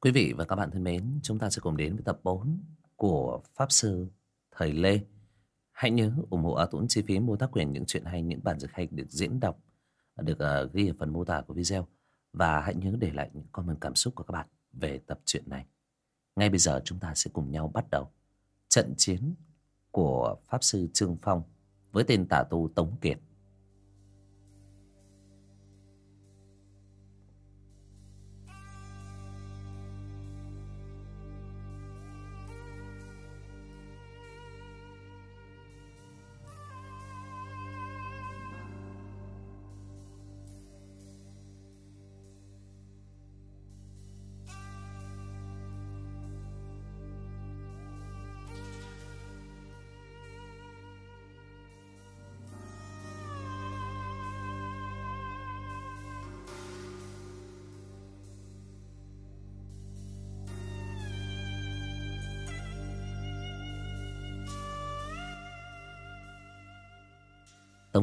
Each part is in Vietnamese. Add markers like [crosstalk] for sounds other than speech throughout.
Quý vị và các bạn thân mến, chúng ta sẽ cùng đến với tập 4 của Pháp Sư Thời Lê. Hãy nhớ ủng hộ A Tuấn chi phí mua tác quyền những chuyện hay, những bản dịch hay được diễn đọc, được uh, ghi ở phần mô tả của video. Và hãy nhớ để lại những comment cảm xúc của các bạn về tập truyện này. Ngay bây giờ chúng ta sẽ cùng nhau bắt đầu trận chiến của Pháp Sư Trương Phong với tên tà tu Tống Kiệt.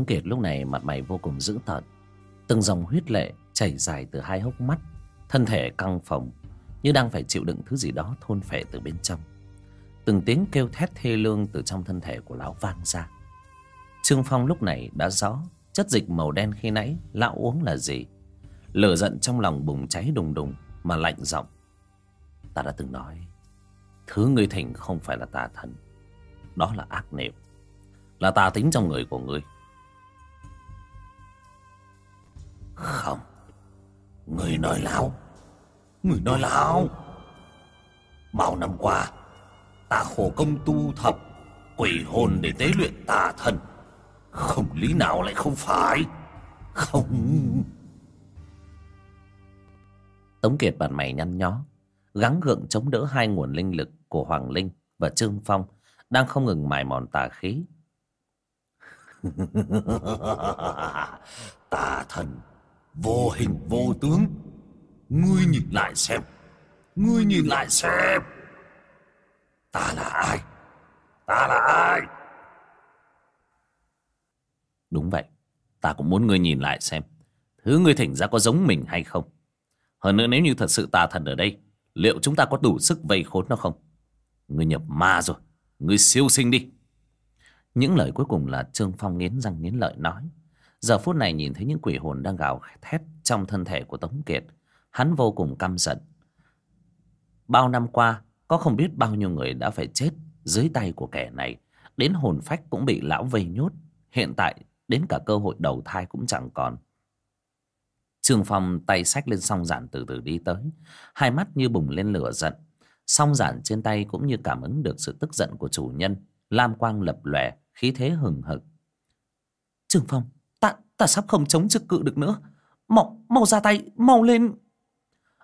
Tống Kiệt lúc này mặt mày vô cùng dữ tợn. Từng dòng huyết lệ chảy dài từ hai hốc mắt, Thân thể căng phồng, Như đang phải chịu đựng thứ gì đó thôn phệ từ bên trong. Từng tiếng kêu thét thê lương từ trong thân thể của lão vang ra. Trương Phong lúc này đã rõ Chất dịch màu đen khi nãy lão uống là gì. Lửa giận trong lòng bùng cháy đùng đùng Mà lạnh giọng. Ta đã từng nói, Thứ ngươi thỉnh không phải là tà thần, Đó là ác niệm. Là tà tính trong người của ngươi. Không. Người nói láo Người nói láo Bao năm qua Ta khổ công tu thập Quỷ hồn để tế luyện tà thần. Không lý nào lại không phải. Không. Tống Kiệt bản mày nhăn nhó Gắng gượng chống đỡ hai nguồn linh lực Của Hoàng Linh và Trương Phong Đang không ngừng mài mòn tà khí. [laughs] Tà thần Vô hình vô tướng. Ngươi nhìn lại xem. Ngươi nhìn lại xem. Ta là ai? Ta là ai? Đúng vậy. Ta cũng muốn ngươi nhìn lại xem. Thứ ngươi thỉnh ra có giống mình hay không? Hơn nữa nếu như thật sự tà thần ở đây, Liệu chúng ta có đủ sức vây khốn nó không? Ngươi nhập ma rồi. Ngươi siêu sinh đi. Những lời cuối cùng là Trương Phong nghiến răng nghiến lợi nói. Giờ phút này nhìn thấy những quỷ hồn đang gào thét trong thân thể của Tống Kiệt, hắn vô cùng căm giận. Bao năm qua, có không biết bao nhiêu người đã phải chết dưới tay của kẻ này, đến hồn phách cũng bị lão vây nhốt, hiện tại đến cả cơ hội đầu thai cũng chẳng còn. Trương Phong tay sách lên song giản từ từ đi tới, hai mắt như bùng lên lửa giận. Song giản trên tay cũng như cảm ứng được sự tức giận của chủ nhân, lam quang lập lòe, khí thế hừng hực. Trương Phong, ta sắp không chống trực cự được nữa. Mau mau ra tay mau lên.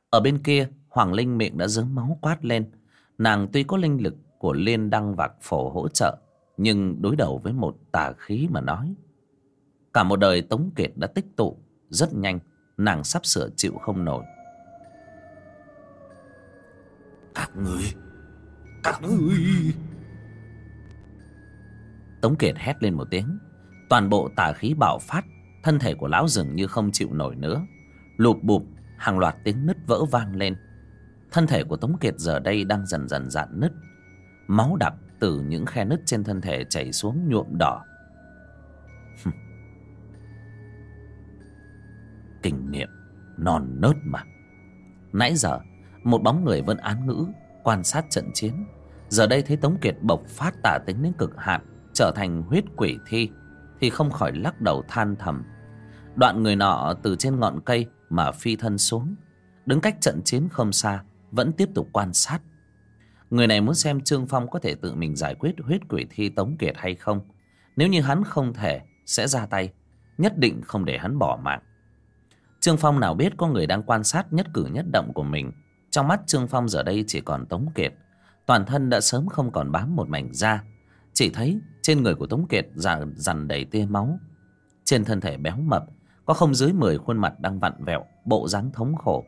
Ở bên kia hoàng linh miệng đã dớm máu quát lên. Nàng tuy có linh lực của liên đăng vạc phổ hỗ trợ nhưng đối đầu với một tà khí mà nói. Cả một đời tống kiệt đã tích tụ rất nhanh nàng sắp sửa chịu không nổi. Các người các người tống kiệt hét lên một tiếng toàn bộ tà khí bạo phát, thân thể của lão dường như không chịu nổi nữa. Lụp bụp, hàng loạt tiếng nứt vỡ vang lên. Thân thể của tống kiệt giờ đây đang dần dần dạn nứt. Máu đặc từ những khe nứt trên thân thể chảy xuống nhuộm đỏ. Kinh nghiệm non nớt mà. Nãy giờ, một bóng người vẫn án ngữ, quan sát trận chiến. Giờ đây thấy tống kiệt bộc phát tả tính đến cực hạn, trở thành huyết quỷ thi thì không khỏi lắc đầu than thầm. Đoạn người nọ từ trên ngọn cây mà phi thân xuống. Đứng cách trận chiến không xa, vẫn tiếp tục quan sát. Người này muốn xem trương phong có thể tự mình giải quyết huyết quỷ thi tống kiệt hay không. Nếu như hắn không thể, sẽ ra tay, nhất định không để hắn bỏ mạng. Trương phong nào biết có người đang quan sát nhất cử nhất động của mình. Trong mắt trương phong giờ đây chỉ còn tống kiệt. Toàn thân đã sớm không còn bám một mảnh da chỉ thấy trên người của Tống Kiệt dàn, dằn đầy tia máu. Trên thân thể béo mập Có không dưới mười khuôn mặt đang vặn vẹo Bộ dáng thống khổ.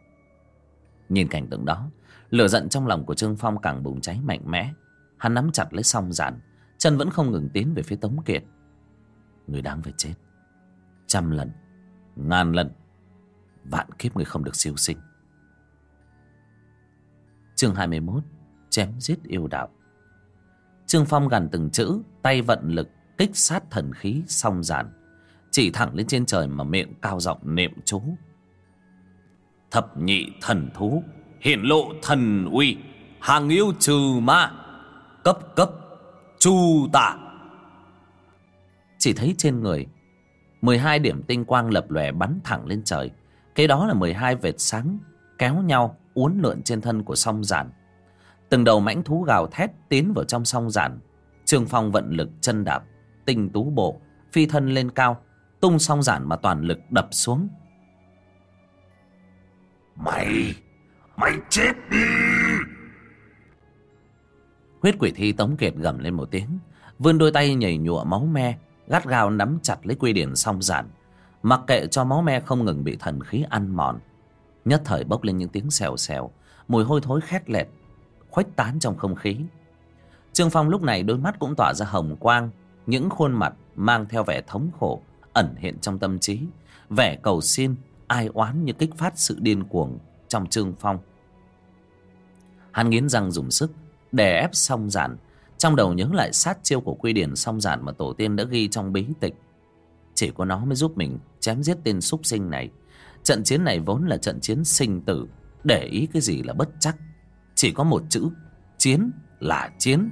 Nhìn cảnh tượng đó Lửa giận trong lòng của Trương Phong càng bùng cháy mạnh mẽ. Hắn nắm chặt lấy song giản Chân vẫn không ngừng tiến về phía Tống Kiệt. Người đáng phải chết. Trăm lần Ngàn lần Vạn kiếp người không được siêu sinh. Chương 21 Chém giết yêu đạo. Trương Phong gằn từng chữ, Tay vận lực, kích sát thần khí, song giản. Chỉ thẳng lên trên trời mà miệng cao giọng niệm chú. Thập nhị thần thú, hiển lộ thần uy, Hàng yêu trừ ma, Cấp cấp, chu tạ Chỉ thấy trên người 12 điểm tinh quang lập lòe bắn thẳng lên trời. Cái đó là 12 vệt sáng, Kéo nhau uốn lượn trên thân của song giản từng đầu mãnh thú gào thét tiến vào trong song giản. Trương phong vận lực chân đạp tinh tú bộ phi thân lên cao tung song giản mà toàn lực đập xuống. Mày mày chết đi! Huyết quỷ thi tống kiệt gầm lên một tiếng vươn đôi tay nhảy nhụa máu me gắt gao nắm chặt lấy quy điển song giản. Mặc kệ cho máu me không ngừng bị thần khí ăn mòn nhất thời bốc lên những tiếng xèo xèo mùi hôi thối khét lẹt khuếch tán trong không khí. Trương phong lúc này đôi mắt cũng tỏa ra hồng quang, những khuôn mặt mang theo vẻ thống khổ, ẩn hiện trong tâm trí, vẻ cầu xin, ai oán như kích phát sự điên cuồng trong trương phong. Hắn nghiến răng dùng sức, đè ép song giản, trong đầu nhớ lại sát chiêu của quy điển song giản mà tổ tiên đã ghi trong bí tịch. Chỉ có nó mới giúp mình chém giết tên súc sinh này. Trận chiến này vốn là trận chiến sinh tử, để ý cái gì là bất chắc chỉ có một chữ, chiến là chiến.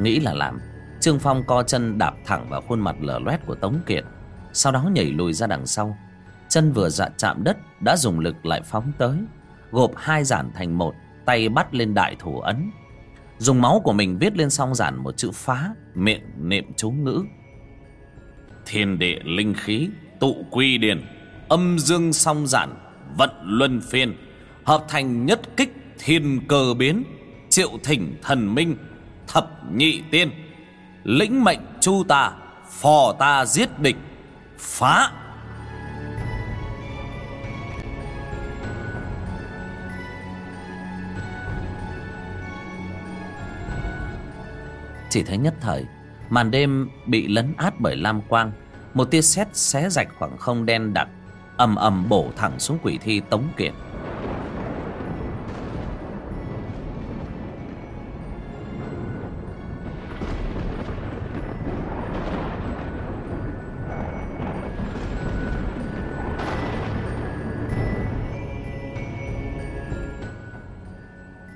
Nghĩ là làm, trương phong co chân đạp thẳng vào khuôn mặt lở loét của tống kiệt, sau đó nhảy lùi ra đằng sau. Chân vừa dạ chạm đất đã dùng lực lại phóng tới, gộp hai giản thành một, tay bắt lên đại thủ ấn dùng máu của mình viết lên song giản một chữ phá, miệng niệm chú ngữ. Thiên địa linh khí, tụ quy điển, âm dương song giản, vận luân phiên, hợp thành nhất kích thiên cơ biến, triệu thỉnh thần minh, thập nhị tiên. Lĩnh mệnh chu ta phò ta giết địch, phá chỉ thấy nhất thời. Màn đêm bị lấn át bởi lam quang. Một tia sét xé rạch khoảng không đen đặc, ầm ầm bổ thẳng xuống quỷ thi tống kiệt.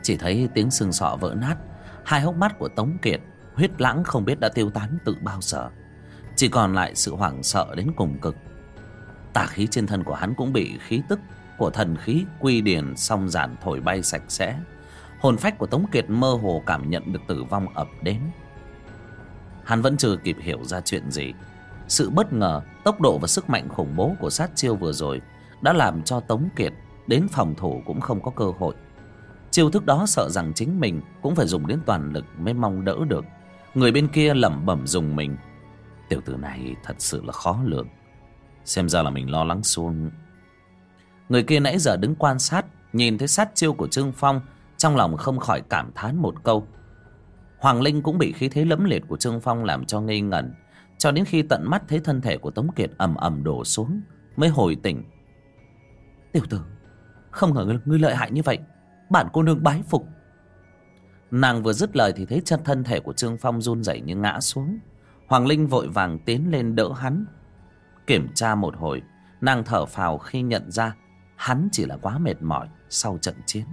Chỉ thấy tiếng xương sọ vỡ nát, hai hốc mắt của tống kiệt huyết lãng không biết đã tiêu tán từ bao giờ. Chỉ còn lại sự hoảng sợ đến cùng cực. Tà khí trên thân của hắn cũng bị khí tức của thần khí quy điển song giản thổi bay sạch sẽ. Hồn phách của tống kiệt mơ hồ cảm nhận được tử vong ập đến. Hắn vẫn chưa kịp hiểu ra chuyện gì. Sự bất ngờ, tốc độ và sức mạnh khủng bố của sát chiêu vừa rồi đã làm cho tống kiệt đến phòng thủ cũng không có cơ hội. Chiêu thức đó sợ rằng chính mình cũng phải dùng đến toàn lực mới mong đỡ được người bên kia lẩm bẩm dùng mình. Tiểu tử này thật sự là khó lường. Xem ra là mình lo lắng xuống người kia nãy giờ đứng quan sát, nhìn thấy sát chiêu của trương phong, trong lòng không khỏi cảm thán một câu. Hoàng linh cũng bị khí thế lẫm liệt của trương phong làm cho ngây ngẩn, cho đến khi tận mắt thấy thân thể của tống kiệt ầm ầm đổ xuống, mới hồi tỉnh. Tiểu tử, không ngờ ngươi lợi hại như vậy. Bản cô nương bái phục nàng vừa dứt lời thì thấy chân thân thể của trương phong run rẩy như ngã xuống. Hoàng linh vội vàng tiến lên đỡ hắn. Kiểm tra một hồi, nàng thở phào khi nhận ra hắn chỉ là quá mệt mỏi sau trận chiến.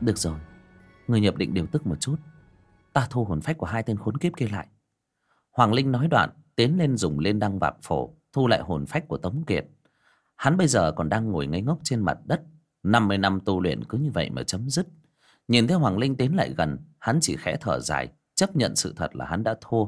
Được rồi, người nhập định điều tức một chút ta thu hồn phách của hai tên khốn kiếp kia lại. Hoàng linh nói đoạn, tiến lên dùng lên đăng vạc phổ, thu lại hồn phách của tống kiệt. Hắn bây giờ còn đang ngồi ngây ngốc trên mặt đất, năm mươi năm tu luyện cứ như vậy mà chấm dứt. Nhìn thấy hoàng linh tiến lại gần, hắn chỉ khẽ thở dài, chấp nhận sự thật là hắn đã thua.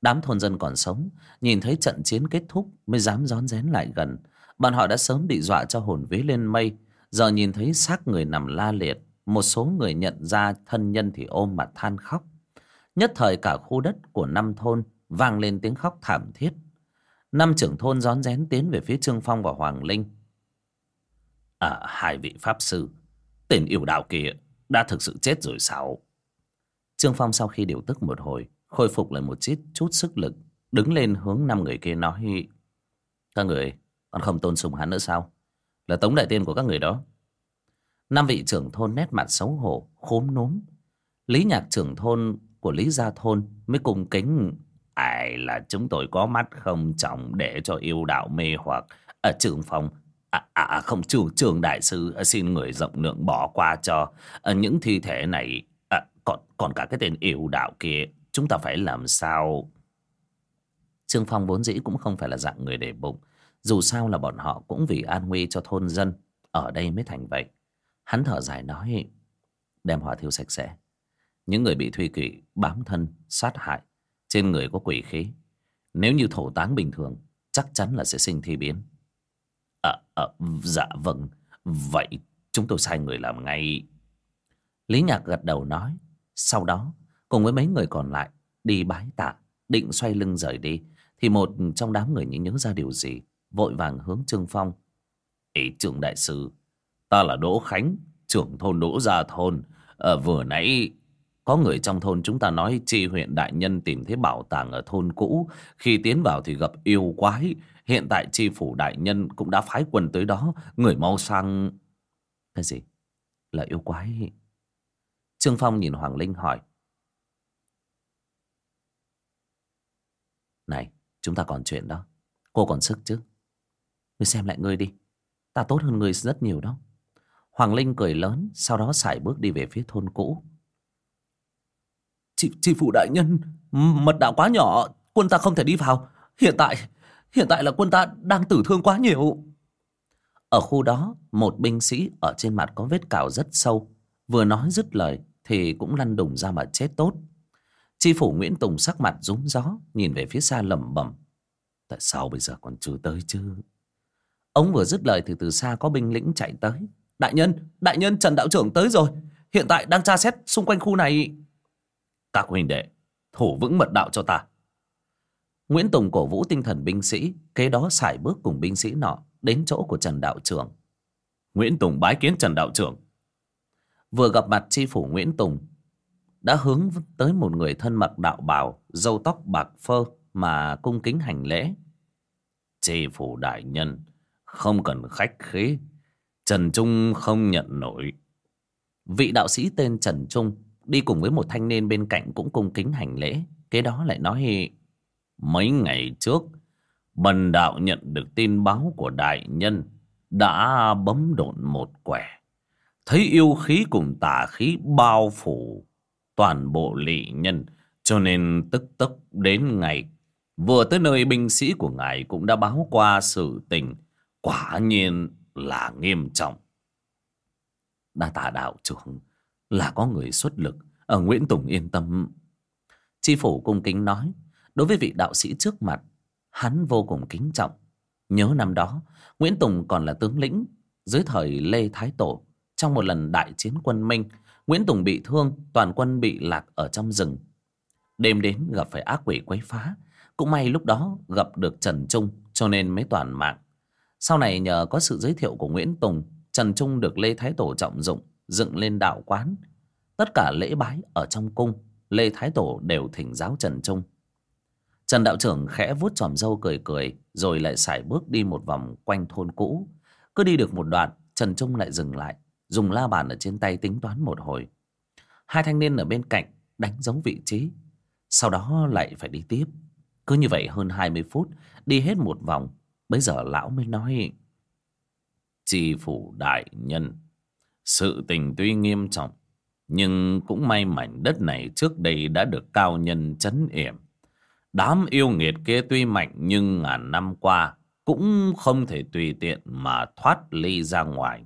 Đám thôn dân còn sống, nhìn thấy trận chiến kết thúc mới dám rón rén lại gần. Bọn họ đã sớm bị dọa cho hồn vế lên mây, giờ nhìn thấy xác người nằm la liệt một số người nhận ra thân nhân thì ôm mặt than khóc. Nhất thời cả khu đất của năm thôn vang lên tiếng khóc thảm thiết. Năm trưởng thôn rón rén tiến về phía trương phong và hoàng linh. À hai vị pháp sư, tên yêu đạo kia đã thực sự chết rồi sao? Trương phong sau khi điều tức một hồi, khôi phục lại một chút chút sức lực, đứng lên hướng năm người kia nói, các người còn không tôn sùng hắn nữa sao? Là tống đại tiên của các người đó năm vị trưởng thôn nét mặt xấu hổ khốm núm. Lý nhạc trưởng thôn của lý gia thôn mới cung kính ai là chúng tôi có mắt không trọng để cho yêu đạo mê hoặc? Ở trường phòng à, à, à, không chủ trường đại sư à, xin người rộng lượng bỏ qua cho. À, những thi thể này à, còn còn cả cái tên yêu đạo kia chúng ta phải làm sao? Trương phong vốn dĩ cũng không phải là dạng người để bụng. Dù sao là bọn họ cũng vì an nguy cho thôn dân ở đây mới thành vậy hắn thở dài nói đem hỏa thiêu sạch sẽ. Những người bị thuy kỵ bám thân sát hại trên người có quỷ khí. Nếu như thổ táng bình thường chắc chắn là sẽ sinh thi biến. À, à, dạ vâng. Vậy chúng tôi sai người làm ngay. Lý nhạc gật đầu nói. Sau đó cùng với mấy người còn lại đi bái tạ định xoay lưng rời đi thì một trong đám người nhớ ra điều gì vội vàng hướng trương phong. Ý trưởng đại sư ta là đỗ khánh trưởng thôn đỗ gia thôn. À, vừa nãy có người trong thôn chúng ta nói chi huyện đại nhân tìm thấy bảo tàng ở thôn cũ. Khi tiến vào thì gặp yêu quái. Hiện tại chi phủ đại nhân cũng đã phái quân tới đó. Người mau sang cái gì? Là yêu quái. Trương phong nhìn hoàng linh hỏi. Này chúng ta còn chuyện đó. Cô còn sức chứ? Ngươi xem lại ngươi đi. Ta tốt hơn ngươi rất nhiều đó hoàng linh cười lớn sau đó sải bước đi về phía thôn cũ. Chị, chị phụ đại nhân mật đạo quá nhỏ quân ta không thể đi vào. Hiện tại hiện tại là quân ta đang tử thương quá nhiều. Ở khu đó một binh sĩ ở trên mặt có vết cào rất sâu. Vừa nói dứt lời thì cũng lăn đùng ra mà chết tốt. Chi phủ nguyễn tùng sắc mặt rúng gió nhìn về phía xa lẩm bẩm. Tại sao bây giờ còn chưa tới chứ? Ông vừa dứt lời thì từ xa có binh lĩnh chạy tới đại nhân đại nhân trần đạo trưởng tới rồi. Hiện tại đang tra xét xung quanh khu này. Các huynh đệ thủ vững mật đạo cho ta. Nguyễn tùng cổ vũ tinh thần binh sĩ kế đó sải bước cùng binh sĩ nọ đến chỗ của trần đạo trưởng. Nguyễn tùng bái kiến trần đạo trưởng. Vừa gặp mặt tri phủ nguyễn tùng đã hướng tới một người thân mặc đạo bào râu tóc bạc phơ mà cung kính hành lễ. Tri phủ đại nhân không cần khách khí trần trung không nhận nổi. Vị đạo sĩ tên trần trung đi cùng với một thanh niên bên cạnh cũng cung kính hành lễ. Kế đó lại nói, mấy ngày trước, bần đạo nhận được tin báo của đại nhân đã bấm độn một quẻ. Thấy yêu khí cùng tà khí bao phủ toàn bộ lỵ nhân, cho nên tức tức đến ngày, vừa tới nơi binh sĩ của ngài cũng đã báo qua sự tình. Quả nhiên là nghiêm trọng. Đa tạ đạo trưởng, là có người xuất lực. Ở Nguyễn Tùng yên tâm. Chi phủ cung kính nói, Đối với vị đạo sĩ trước mặt, Hắn vô cùng kính trọng. Nhớ năm đó, Nguyễn Tùng còn là tướng lĩnh, Dưới thời Lê Thái Tổ, Trong một lần đại chiến quân Minh, Nguyễn Tùng bị thương, Toàn quân bị lạc ở trong rừng. Đêm đến gặp phải ác quỷ quấy phá, Cũng may lúc đó gặp được Trần Trung, Cho nên mới toàn mạng. Sau này nhờ có sự giới thiệu của Nguyễn Tùng, Trần Trung được Lê Thái Tổ trọng dụng, Dựng lên đạo quán. Tất cả lễ bái ở trong cung, Lê Thái Tổ đều thỉnh giáo Trần Trung. Trần đạo trưởng khẽ vuốt tròm râu cười cười, Rồi lại sải bước đi một vòng quanh thôn cũ. Cứ đi được một đoạn, Trần Trung lại dừng lại, Dùng la bàn ở trên tay tính toán một hồi. Hai thanh niên ở bên cạnh Đánh dấu vị trí, Sau đó lại phải đi tiếp. Cứ như vậy hơn 20 phút, Đi hết một vòng Bây giờ lão mới nói Chi phủ đại nhân Sự tình tuy nghiêm trọng nhưng cũng may mảnh đất này trước đây đã được cao nhân chấn yểm. Đám yêu nghiệt kia tuy mạnh nhưng ngàn năm qua cũng không thể tùy tiện mà thoát ly ra ngoài.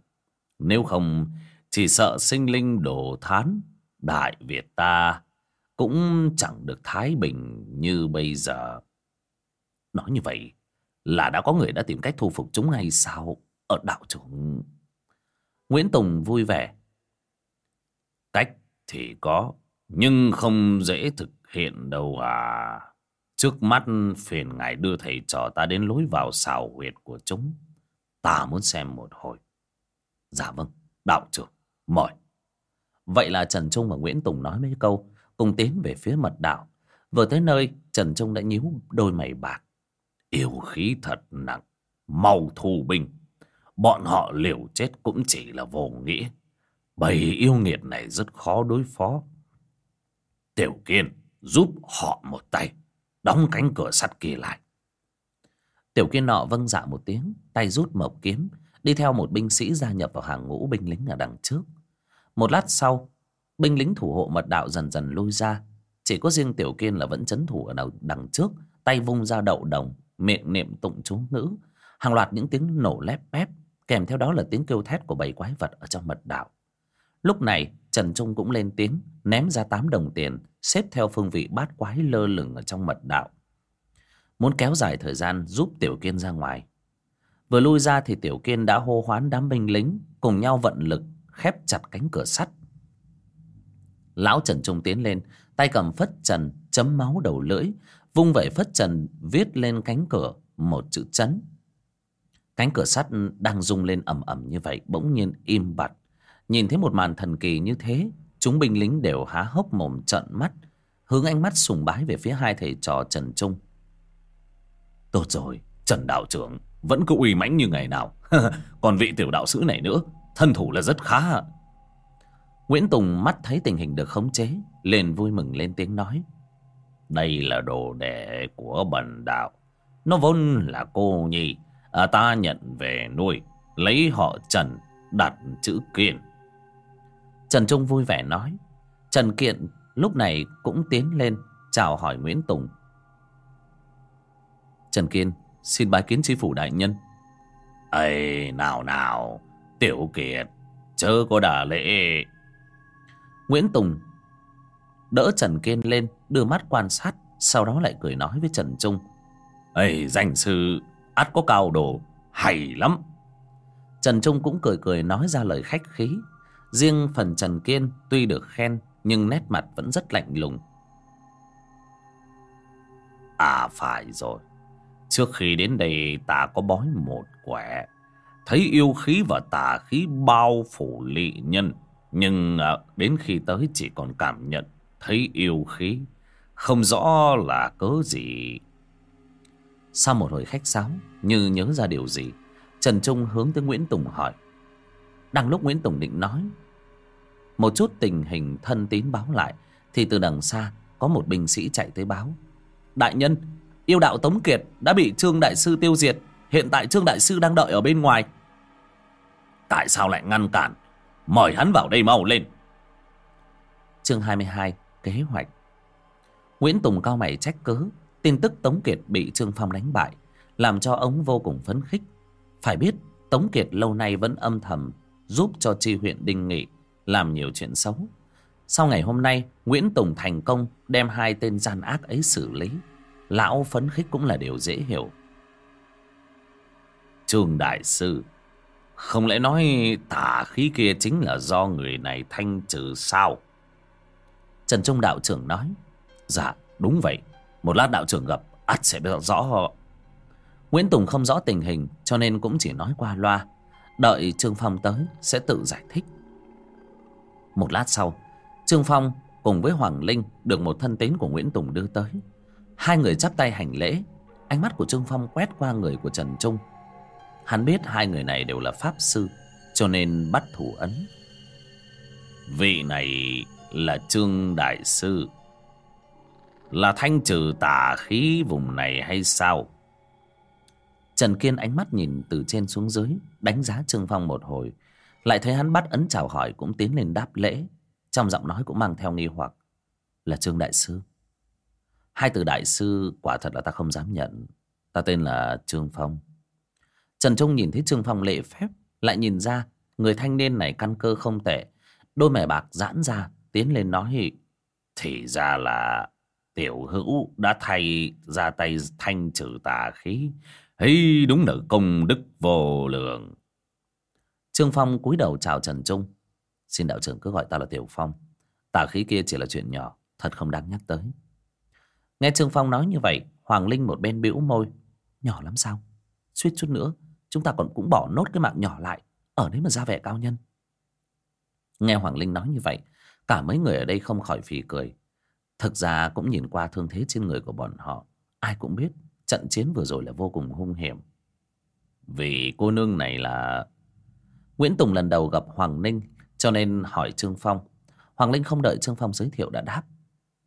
Nếu không, chỉ sợ sinh linh đổ thán, Đại Việt ta cũng chẳng được thái bình như bây giờ. Nói như vậy là đã có người đã tìm cách thu phục chúng hay sao? Ở đạo trưởng... Nguyễn Tùng vui vẻ Cách thì có, nhưng không dễ thực hiện đâu à. Trước mắt phiền ngài đưa thầy trò ta đến lối vào xào huyệt của chúng. Ta muốn xem một hồi. Dạ vâng, đạo trưởng, mời. Vậy là Trần Trung và Nguyễn Tùng nói mấy câu, cùng tiến về phía mật đạo. Vừa tới nơi, Trần Trung đã nhíu đôi mày bạc. Yêu khí thật nặng, mau thu binh. Bọn họ liều chết cũng chỉ là vô nghĩa. Bầy yêu nghiệt này rất khó đối phó. Tiểu Kiên giúp họ một tay, đóng cánh cửa sắt kia lại. Tiểu Kiên nọ vâng dạ một tiếng, tay rút mộc kiếm, đi theo một binh sĩ gia nhập vào hàng ngũ binh lính ở đằng trước. Một lát sau, binh lính thủ hộ mật đạo dần dần lui ra. Chỉ có riêng Tiểu Kiên là vẫn chấn thủ ở đằng trước, tay vung ra đậu đồng, miệng niệm tụng chú ngữ. Hàng loạt những tiếng nổ lép bép, kèm theo đó là tiếng kêu thét của bầy quái vật ở trong mật đạo. Lúc này, Trần Trung cũng lên tiếng, ném ra tám đồng tiền, xếp theo phương vị bát quái lơ lửng ở trong mật đạo. Muốn kéo dài thời gian giúp Tiểu Kiên ra ngoài. Vừa lui ra thì Tiểu Kiên đã hô hoán đám binh lính, cùng nhau vận lực, khép chặt cánh cửa sắt. Lão Trần Trung tiến lên, tay cầm phất trần, chấm máu đầu lưỡi, vung vẩy phất trần viết lên cánh cửa một chữ chấn. Cánh cửa sắt đang rung lên ầm ầm như vậy bỗng nhiên im bặt. Nhìn thấy một màn thần kỳ như thế, chúng binh lính đều há hốc mồm trợn mắt, hướng ánh mắt sùng bái về phía hai thầy trò Trần Trung. Tốt rồi, Trần đạo trưởng vẫn cứ uy mãnh như ngày nào. [laughs] Còn vị tiểu đạo sĩ này nữa, thân thủ là rất khá. Nguyễn Tùng mắt thấy tình hình được khống chế, liền vui mừng lên tiếng nói. Đây là đồ đệ của bần đạo. Nó vốn là cô nhi, à, ta nhận về nuôi, lấy họ Trần, đặt chữ Kiên. Trần Trung vui vẻ nói. Trần Kiện lúc này cũng tiến lên, chào hỏi Nguyễn Tùng. Trần Kiên, xin bái kiến tri phủ đại nhân. Ây, nào nào, tiểu kiệt, chớ có đả lễ. Nguyễn Tùng đỡ Trần Kiên lên, đưa mắt quan sát, sau đó lại cười nói với Trần Trung. Ây, danh sư, ắt có cao đồ, hay lắm. Trần Trung cũng cười cười nói ra lời khách khí. Riêng phần Trần Kiên tuy được khen, nhưng nét mặt vẫn rất lạnh lùng. À phải rồi, Trước khi đến đây ta có bói một quẻ. Thấy yêu khí và tà khí bao phủ lị nhân. Nhưng à, đến khi tới chỉ còn cảm nhận thấy yêu khí. Không rõ là cớ gì. Sau một hồi khách sáo, như nhớ ra điều gì, Trần Trung hướng tới Nguyễn Tùng hỏi. Đang lúc Nguyễn Tùng định nói, một chút tình hình thân tín báo lại, thì từ đằng xa có một binh sĩ chạy tới báo. Đại nhân, Yêu đạo Tống Kiệt đã bị Trương Đại Sư tiêu diệt. Hiện tại Trương Đại Sư đang đợi ở bên ngoài. Tại sao lại ngăn cản? Mời hắn vào đây mau lên. Chương 22 Kế hoạch Nguyễn Tùng cao mày trách cứ, Tin tức Tống Kiệt bị Trương Phong đánh bại, Làm cho ông vô cùng phấn khích. Phải biết, Tống Kiệt lâu nay vẫn âm thầm Giúp cho chi huyện Đinh Nghị Làm nhiều chuyện xấu. Sau ngày hôm nay, Nguyễn Tùng thành công Đem hai tên gian ác ấy xử lý. Lão phấn khích cũng là điều dễ hiểu. Trương Đại Sư, Không lẽ nói tà khí kia chính là do người này thanh trừ sao? Trần Trung đạo trưởng nói Dạ đúng vậy. Một lát đạo trưởng gặp, ắt sẽ biết rõ họ. Nguyễn Tùng không rõ tình hình, Cho nên cũng chỉ nói qua loa. Đợi Trương Phong tới, sẽ tự giải thích. Một lát sau, Trương Phong cùng với Hoàng Linh Được một thân tín của Nguyễn Tùng đưa tới. Hai người chắp tay hành lễ. Ánh mắt của Trương Phong quét qua người của Trần Trung. Hắn biết hai người này đều là Pháp Sư, Cho nên bắt thủ ấn. Vị này là Trương Đại Sư. Là thanh trừ tà khí vùng này hay sao Trần Kiên ánh mắt nhìn từ trên xuống dưới Đánh giá Trương Phong một hồi Lại thấy hắn bắt ấn chào hỏi cũng tiến lên đáp lễ Trong giọng nói cũng mang theo nghi hoặc Là Trương Đại Sư Hai từ đại sư quả thật là ta không dám nhận. Ta tên là Trương Phong. Trần Trung nhìn thấy Trương Phong lễ phép, lại nhìn ra người thanh niên này căn cơ không tệ. Đôi mẻ bạc giãn ra, tiến lên nói Thì ra là tiểu hữu đã thay ra tay thanh trừ tà khí. Hey, đúng là công đức vô lượng. Trương Phong cúi đầu chào Trần Trung. Xin đạo trưởng cứ gọi ta là Tiểu Phong. Tà khí kia chỉ là chuyện nhỏ, thật không đáng nhắc tới. Nghe Trương Phong nói như vậy, Hoàng Linh một bên bĩu môi. Nhỏ lắm sao? Suýt chút nữa, chúng ta còn cũng bỏ nốt cái mạng nhỏ lại. Ở đấy mà ra vẻ cao nhân. Nghe Hoàng Linh nói như vậy, cả mấy người ở đây không khỏi phì cười. Thực ra cũng nhìn qua thương thế trên người của bọn họ. Ai cũng biết trận chiến vừa rồi là vô cùng hung hiểm. Vì cô nương này là... Nguyễn Tùng lần đầu gặp Hoàng Ninh cho nên hỏi Trương Phong. Hoàng Linh không đợi Trương Phong giới thiệu đã đáp.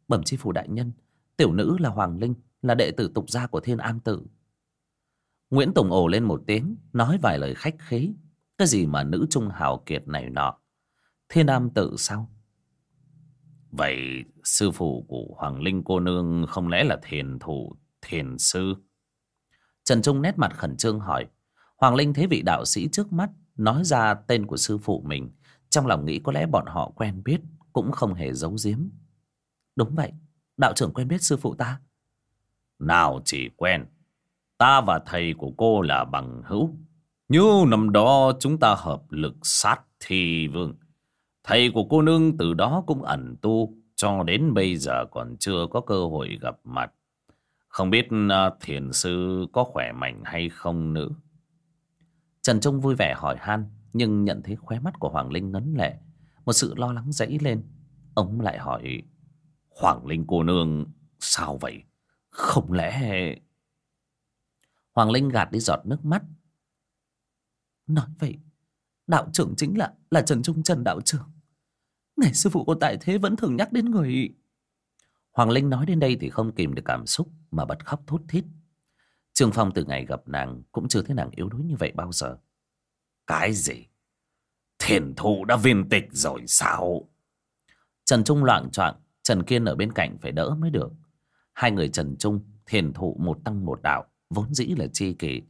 Bẩm chi phủ đại nhân, tiểu nữ là Hoàng Linh, là đệ tử tục gia của Thiên An Tử. Nguyễn Tùng ồ lên một tiếng, nói vài lời khách khí. Cái gì mà nữ trung hào kiệt này nọ. Thiên Nam Tử sao? Vậy sư phụ của Hoàng Linh cô nương không lẽ là thiền thủ, thiền sư? Trần Trung nét mặt khẩn trương hỏi. Hoàng Linh thấy vị đạo sĩ trước mắt nói ra tên của sư phụ mình. Trong lòng nghĩ có lẽ bọn họ quen biết, cũng không hề giấu giếm. Đúng vậy, đạo trưởng quen biết sư phụ ta. Nào chỉ quen, ta và thầy của cô là bằng hữu. Như năm đó chúng ta hợp lực sát thi vương. Thầy của cô nương từ đó cũng ẩn tu, cho đến bây giờ còn chưa có cơ hội gặp mặt. Không biết à, thiền sư có khỏe mạnh hay không nữa. Trần Trung vui vẻ hỏi han, nhưng nhận thấy khóe mắt của Hoàng Linh ngấn lệ. Một sự lo lắng dấy lên. Ông lại hỏi, Hoàng Linh cô nương, sao vậy? Không lẽ... Hoàng Linh gạt đi giọt nước mắt. Nói vậy, đạo trưởng chính là là Trần Trung Trần đạo trưởng. Ngày sư phụ của tại thế vẫn thường nhắc đến người... Hoàng Linh nói đến đây thì không kìm được cảm xúc mà bật khóc thút thít. Trương Phong từ ngày gặp nàng cũng chưa thấy nàng yếu đuối như vậy bao giờ. Cái gì? Thiền thụ đã viên tịch rồi sao? Trần Trung loạn choạng Trần Kiên ở bên cạnh phải đỡ mới được. Hai người Trần Trung, thiền thụ một tăng một đạo, vốn dĩ là chi kỷ.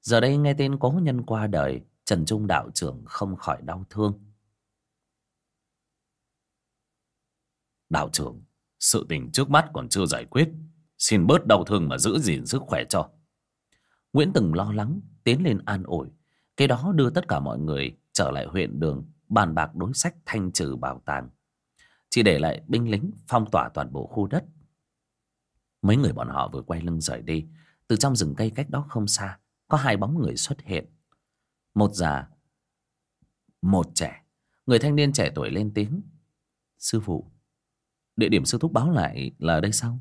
Giờ đây nghe tên cố nhân qua đời, Trần Trung đạo trưởng không khỏi đau thương. Đạo trưởng, sự tình trước mắt còn chưa giải quyết. Xin bớt đau thương mà giữ gìn sức khỏe cho. Nguyễn Từng lo lắng, tiến lên an ủi. Cái đó đưa tất cả mọi người trở lại huyện đường, bàn bạc đối sách thanh trừ bảo tàng. Chỉ để lại binh lính phong tỏa toàn bộ khu đất. Mấy người bọn họ vừa quay lưng rời đi. Từ trong rừng cây cách đó không xa, có hai bóng người xuất hiện. Một già, một trẻ. Người thanh niên trẻ tuổi lên tiếng. Sư phụ, địa điểm sư thúc báo lại là đây sao?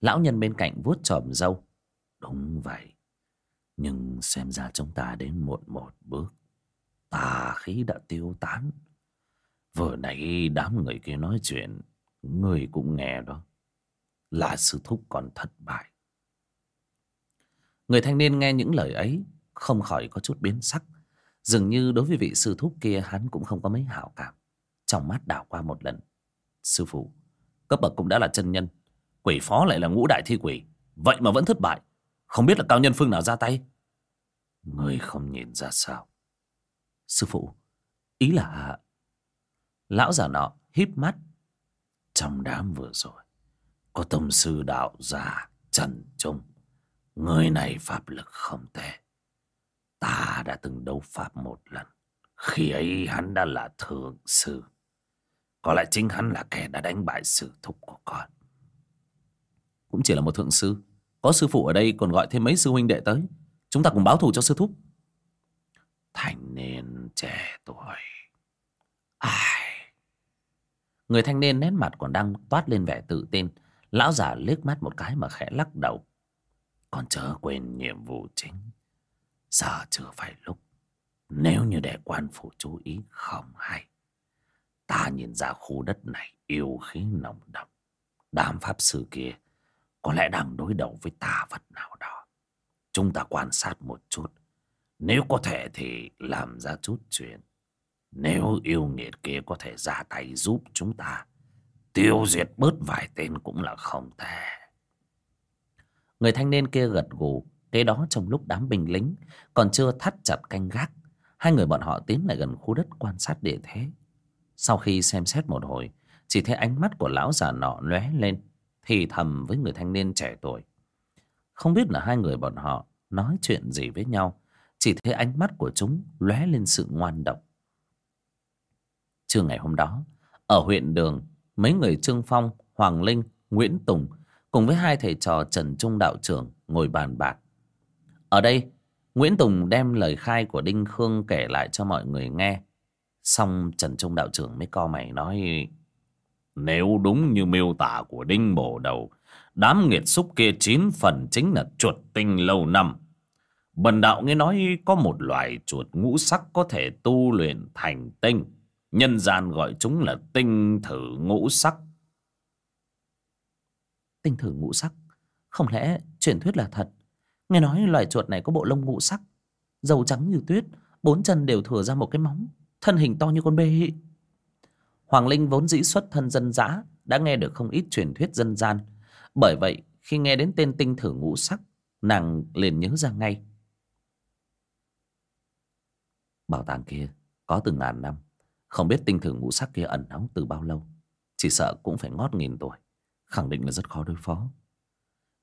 Lão nhân bên cạnh vuốt tròm râu. Đúng vậy. Nhưng xem ra chúng ta đến muộn một bước. Tà khí đã tiêu tán. Vừa nãy đám người kia nói chuyện, người cũng nghe đó. Là sư thúc còn thất bại. Người thanh niên nghe những lời ấy, không khỏi có chút biến sắc. Dường như đối với vị sư thúc kia hắn cũng không có mấy hảo cảm. Trong mắt đảo qua một lần. Sư phụ, cấp bậc cũng đã là chân nhân. Quỷ phó lại là ngũ đại thi quỷ. Vậy mà vẫn thất bại. Không biết là cao nhân phương nào ra tay. Người không nhìn ra sao. Sư phụ, ý là... Lão già nọ híp mắt. Trong đám vừa rồi, có tông sư đạo già Trần Trung. Người này pháp lực không tệ. Ta đã từng đấu pháp một lần. Khi ấy hắn đã là thượng sư. Có lẽ chính hắn là kẻ đã đánh bại sư thúc của con. Cũng chỉ là một thượng sư. Có sư phụ ở đây còn gọi thêm mấy sư huynh đệ tới. Chúng ta cùng báo thù cho sư thúc. Thành niên trẻ tuổi. Ai? Người thanh niên nét mặt còn đang toát lên vẻ tự tin. Lão già liếc mắt một cái mà khẽ lắc đầu. Còn chớ quên nhiệm vụ chính. Giờ chưa phải lúc. Nếu như để quan phủ chú ý không hay. Ta nhìn ra khu đất này yêu khí nồng đậm. Đám pháp sư kia có lẽ đang đối đầu với tà vật nào đó. Chúng ta quan sát một chút. Nếu có thể thì làm ra chút chuyện. Nếu yêu nghiệt kia có thể ra tay giúp chúng ta, tiêu diệt bớt vài tên cũng là không thể. Người thanh niên kia gật gù, thế đó trong lúc đám binh lính còn chưa thắt chặt canh gác. Hai người bọn họ tiến lại gần khu đất quan sát địa thế. Sau khi xem xét một hồi, chỉ thấy ánh mắt của lão già nọ lóe lên, thì thầm với người thanh niên trẻ tuổi. Không biết là hai người bọn họ nói chuyện gì với nhau, chỉ thấy ánh mắt của chúng lóe lên sự ngoan độc. Trưa ngày hôm đó, ở huyện Đường, mấy người Trương Phong, Hoàng Linh, Nguyễn Tùng cùng với hai thầy trò Trần Trung đạo trưởng ngồi bàn bạc. Ở đây, Nguyễn Tùng đem lời khai của Đinh Khương kể lại cho mọi người nghe. Xong Trần Trung đạo trưởng mới co mày nói, Nếu đúng như miêu tả của Đinh Bổ Đầu, Đám nghiệt xúc kia chín phần chính là chuột tinh lâu năm. Bần đạo nghe nói có một loài chuột ngũ sắc có thể tu luyện thành tinh, Nhân gian gọi chúng là tinh thử ngũ sắc. Tinh thử ngũ sắc? Không lẽ truyền thuyết là thật? Nghe nói loài chuột này có bộ lông ngũ sắc, Dầu trắng như tuyết, Bốn chân đều thừa ra một cái móng. Thân hình to như con bê Hoàng Linh vốn dĩ xuất thân dân dã, Đã nghe được không ít truyền thuyết dân gian. Bởi vậy, khi nghe đến tên tinh thử ngũ sắc, Nàng liền nhớ ra ngay. Bảo tàng kia có từ ngàn năm, Không biết tinh thử ngũ sắc kia ẩn náu từ bao lâu, Chỉ sợ cũng phải ngót nghìn tuổi, Khẳng định là rất khó đối phó.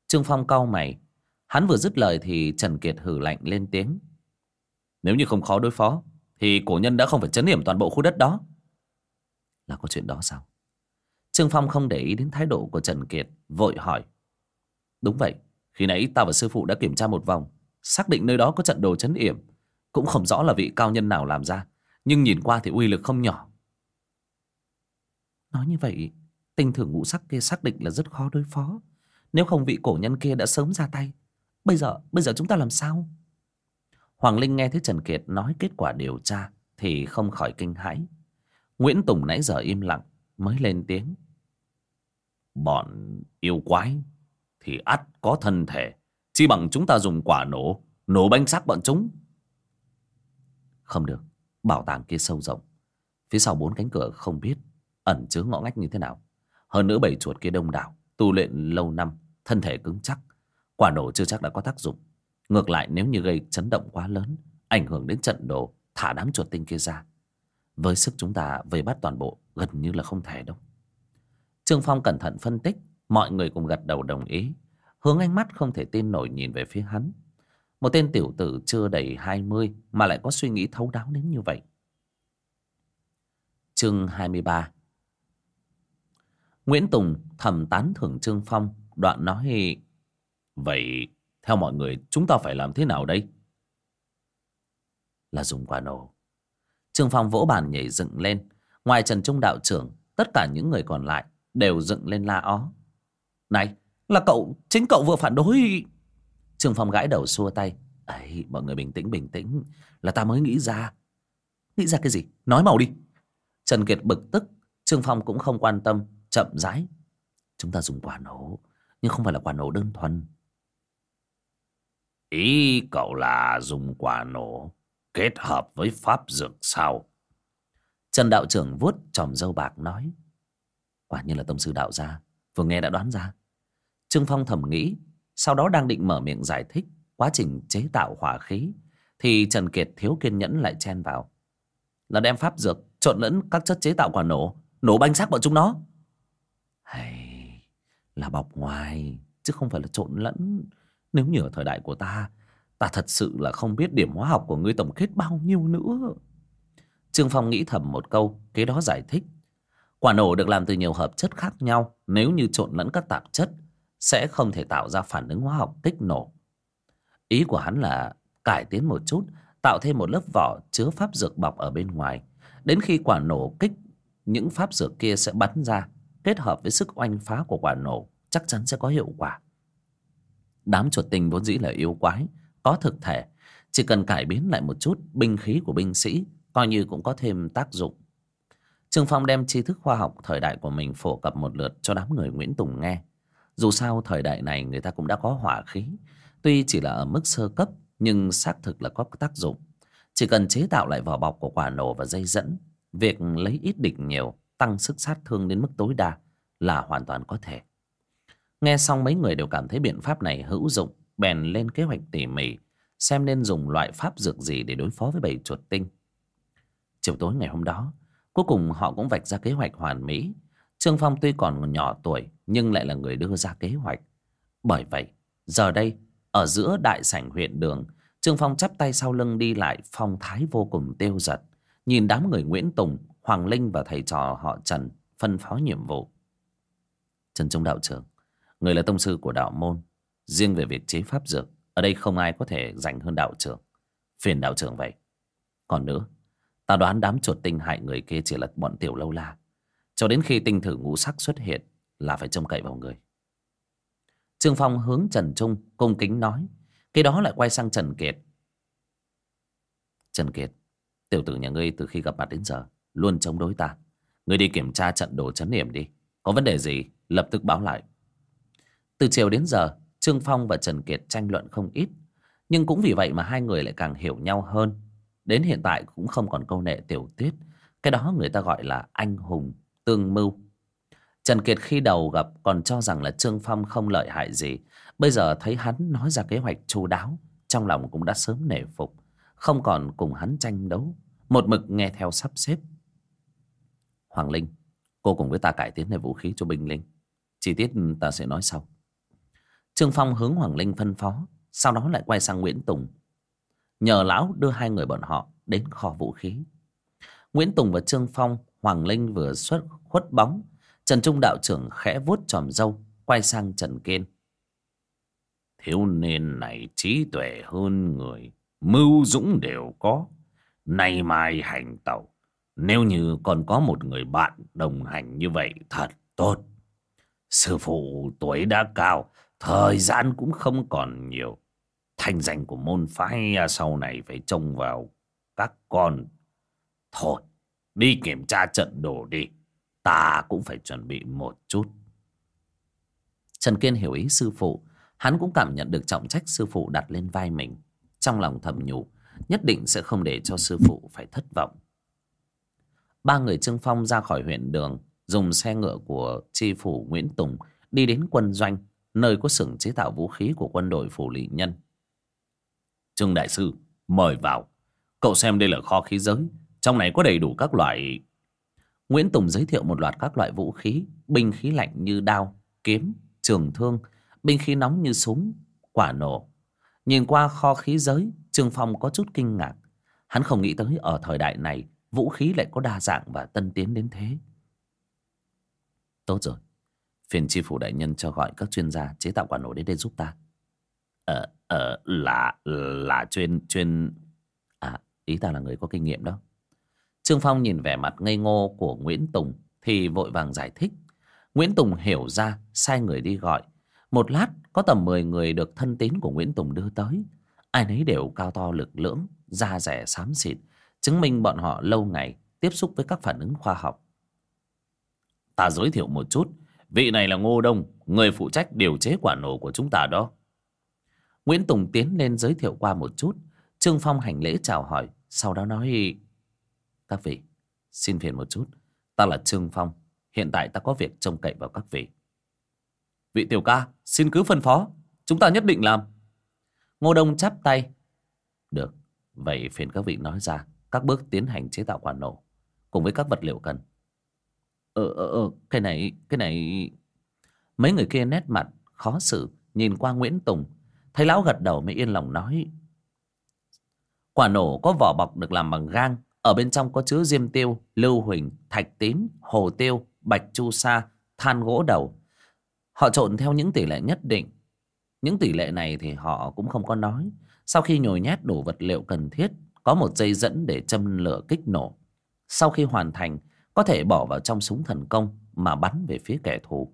Trương Phong cau mày, Hắn vừa dứt lời thì Trần Kiệt hử lạnh lên tiếng. Nếu như không khó đối phó thì cổ nhân đã không phải chấn hiểm toàn bộ khu đất đó. Là có chuyện đó sao? Trương Phong không để ý đến thái độ của Trần Kiệt Vội hỏi. Đúng vậy Khi nãy ta và sư phụ đã kiểm tra một vòng Xác định nơi đó có trận đồ chấn yểm. Cũng không rõ là vị cao nhân nào làm ra Nhưng nhìn qua thì uy lực không nhỏ. Nói như vậy Tinh thưởng ngũ sắc kia xác định là rất khó đối phó. Nếu không vị cổ nhân kia đã sớm ra tay Bây giờ, bây giờ chúng ta làm sao? Hoàng Linh nghe thấy Trần Kiệt nói kết quả điều tra Thì không khỏi kinh hãi. Nguyễn Tùng nãy giờ im lặng, Mới lên tiếng. Bọn yêu quái Thì ắt có thân thể Chỉ bằng chúng ta dùng quả nổ Nổ bánh sắc bọn chúng. Không được, Bảo tàng kia sâu rộng. Phía sau bốn cánh cửa không biết Ẩn chứa ngõ ngách như thế nào. Hơn nữa bảy chuột kia đông đảo, Tu luyện lâu năm, Thân thể cứng chắc. Quả nổ chưa chắc đã có tác dụng. Ngược lại nếu như gây chấn động quá lớn, Ảnh hưởng đến trận đồ Thả đám chuột tinh kia ra, Với sức chúng ta về bắt toàn bộ Gần như là không thể đâu. Trương Phong cẩn thận phân tích, Mọi người cùng gật đầu đồng ý, Hướng ánh mắt không thể tin nổi nhìn về phía hắn. Một tên tiểu tử chưa đầy 20 Mà lại có suy nghĩ thấu đáo đến như vậy. Chương 23 Nguyễn Tùng thầm tán thưởng Trương Phong, Đoạn nói, Vậy theo mọi người chúng ta phải làm thế nào đây? Là dùng quả nổ. Trương Phong vỗ bàn nhảy dựng lên. Ngoài Trần Trung đạo trưởng, tất cả những người còn lại đều dựng lên la ó. Này, là cậu, chính cậu vừa phản đối. Trương Phong gãi đầu xua tay. ấy mọi người bình tĩnh bình tĩnh, là ta mới nghĩ ra. Nghĩ ra cái gì? Nói màu đi. Trần Kiệt bực tức, Trương Phong cũng không quan tâm, chậm rãi. Chúng ta dùng quả nổ, nhưng không phải là quả nổ đơn thuần. Ý cậu là dùng quả nổ kết hợp với pháp dược sao? Trần đạo trưởng vuốt tròm dâu bạc nói. Quả nhiên là tông sư đạo gia, vừa nghe đã đoán ra. Trương Phong thầm nghĩ, sau đó đang định mở miệng giải thích quá trình chế tạo hỏa khí, thì Trần Kiệt thiếu kiên nhẫn lại chen vào. Là đem pháp dược trộn lẫn các chất chế tạo quả nổ, nổ banh xác bọn chúng nó. Hay là bọc ngoài, chứ không phải là trộn lẫn. Nếu như ở thời đại của ta Ta thật sự là không biết điểm hóa học của ngươi tổng kết bao nhiêu nữa. Trương Phong nghĩ thầm một câu, Kế đó giải thích. Quả nổ được làm từ nhiều hợp chất khác nhau, Nếu như trộn lẫn các tạp chất, Sẽ không thể tạo ra phản ứng hóa học kích nổ. Ý của hắn là Cải tiến một chút, Tạo thêm một lớp vỏ chứa pháp dược bọc ở bên ngoài. Đến khi quả nổ kích, Những pháp dược kia sẽ bắn ra, Kết hợp với sức oanh phá của quả nổ, Chắc chắn sẽ có hiệu quả. Đám chuột tinh vốn dĩ là yêu quái Có thực thể Chỉ cần cải biến lại một chút Binh khí của binh sĩ Coi như cũng có thêm tác dụng Trương Phong đem tri thức khoa học thời đại của mình phổ cập một lượt cho đám người Nguyễn Tùng nghe. Dù sao thời đại này người ta cũng đã có hỏa khí. Tuy chỉ là ở mức sơ cấp nhưng xác thực là có tác dụng. Chỉ cần chế tạo lại vỏ bọc của quả nổ và dây dẫn. Việc lấy ít địch nhiều, tăng sức sát thương đến mức tối đa là hoàn toàn có thể. Nghe xong mấy người đều cảm thấy biện pháp này hữu dụng, bèn lên kế hoạch tỉ mỉ, xem nên dùng loại pháp dược gì để đối phó với bầy chuột tinh. Chiều tối ngày hôm đó, cuối cùng họ cũng vạch ra kế hoạch hoàn mỹ. Trương Phong tuy còn nhỏ tuổi, nhưng lại là người đưa ra kế hoạch. Bởi vậy, giờ đây, ở giữa đại sảnh huyện đường, Trương Phong chắp tay sau lưng đi lại phong thái vô cùng tiêu giật. Nhìn đám người Nguyễn Tùng, Hoàng Linh và thầy trò họ Trần phân phó nhiệm vụ. Trần Trung đạo trưởng Người là tông sư của đạo môn, Riêng về việc chế pháp dược, Ở đây không ai có thể giành hơn đạo trưởng. Phiền đạo trưởng vậy. Còn nữa, Ta đoán đám chuột tinh hại người kia chỉ là bọn tiểu lâu la. Cho đến khi tinh thử ngũ sắc xuất hiện Là phải trông cậy vào người. Trương Phong hướng Trần Trung cung kính nói, Cái đó lại quay sang Trần Kiệt. Trần Kiệt, Tiểu tử nhà ngươi từ khi gặp mặt đến giờ Luôn chống đối ta. Ngươi đi kiểm tra trận đồ chấn niệm đi. Có vấn đề gì, lập tức báo lại. Từ chiều đến giờ, Trương Phong và Trần Kiệt tranh luận không ít. Nhưng cũng vì vậy mà hai người lại càng hiểu nhau hơn. Đến hiện tại cũng không còn câu nệ tiểu tiết. Cái đó người ta gọi là anh hùng tương mưu. Trần Kiệt khi đầu gặp còn cho rằng là Trương Phong không lợi hại gì. Bây giờ thấy hắn nói ra kế hoạch chu đáo, Trong lòng cũng đã sớm nể phục. Không còn cùng hắn tranh đấu. Một mực nghe theo sắp xếp. Hoàng Linh, Cô cùng với ta cải tiến lại vũ khí cho binh linh Chi tiết ta sẽ nói sau. Trương Phong hướng Hoàng Linh phân phó, Sau đó lại quay sang Nguyễn Tùng. Nhờ lão đưa hai người bọn họ Đến kho vũ khí. Nguyễn Tùng và Trương Phong, Hoàng Linh vừa xuất khuất bóng. Trần Trung đạo trưởng khẽ vuốt tròm râu, Quay sang Trần Kiên. Thiếu niên này trí tuệ hơn người, Mưu dũng đều có, Nay mai hành tàu. Nếu như còn có một người bạn đồng hành như vậy, thật tốt. Sư phụ tuổi đã cao Thời gian cũng không còn nhiều. Thành danh của môn phái à, sau này phải trông vào các con. Thôi, đi kiểm tra trận đồ đi. Ta cũng phải chuẩn bị một chút. Trần Kiên hiểu ý sư phụ. Hắn cũng cảm nhận được trọng trách sư phụ đặt lên vai mình. Trong lòng thầm nhủ, Nhất định sẽ không để cho sư phụ phải thất vọng. Ba người Trương Phong ra khỏi huyện đường, Dùng xe ngựa của tri phủ Nguyễn Tùng Đi đến quân doanh. Nơi có xưởng chế tạo vũ khí của quân đội phủ lị nhân. Trương Đại Sư Mời vào. Cậu xem đây là kho khí giới. Trong này có đầy đủ các loại. Nguyễn Tùng giới thiệu một loạt các loại vũ khí Binh khí lạnh như đao, kiếm, trường thương Binh khí nóng như súng, quả nổ. Nhìn qua kho khí giới Trương Phong có chút kinh ngạc. Hắn không nghĩ tới ở thời đại này Vũ khí lại có đa dạng và tân tiến đến thế. Tốt rồi. Phiền chi phủ đại nhân cho gọi các chuyên gia chế tạo quả nổ đến đây giúp ta. Ờ, ờ, là, là chuyên, chuyên... À, ý ta là người có kinh nghiệm đó. Trương Phong nhìn vẻ mặt ngây ngô của Nguyễn Tùng Thì vội vàng giải thích. Nguyễn Tùng hiểu ra sai người đi gọi. Một lát có tầm 10 người được thân tín của Nguyễn Tùng đưa tới. Ai nấy đều cao to lực lưỡng Da rẻ xám xịt Chứng minh bọn họ lâu ngày Tiếp xúc với các phản ứng khoa học. Ta giới thiệu một chút. Vị này là Ngô Đông, Người phụ trách điều chế quả nổ của chúng ta đó. Nguyễn Tùng tiến lên giới thiệu qua một chút. Trương Phong hành lễ chào hỏi, Sau đó nói, Các vị, xin phiền một chút. Ta là Trương Phong, Hiện tại ta có việc trông cậy vào các vị. Vị tiểu ca, xin cứ phân phó. Chúng ta nhất định làm. Ngô Đông chắp tay. Được, Vậy phiền các vị nói ra Các bước tiến hành chế tạo quả nổ Cùng với các vật liệu cần. Ờ ờ ờ Cái này Cái này Mấy người kia nét mặt khó xử Nhìn qua Nguyễn Tùng. Thấy lão gật đầu mới yên lòng nói Quả nổ có vỏ bọc được làm bằng gang Ở bên trong có chứa diêm tiêu, lưu huỳnh, thạch tín, hồ tiêu, bạch chu sa, than gỗ đầu. Họ trộn theo những tỷ lệ nhất định. Những tỷ lệ này thì họ cũng không có nói. Sau khi nhồi nhét đủ vật liệu cần thiết Có một dây dẫn để châm lửa kích nổ. Sau khi hoàn thành có thể bỏ vào trong súng thần công Mà bắn về phía kẻ thù.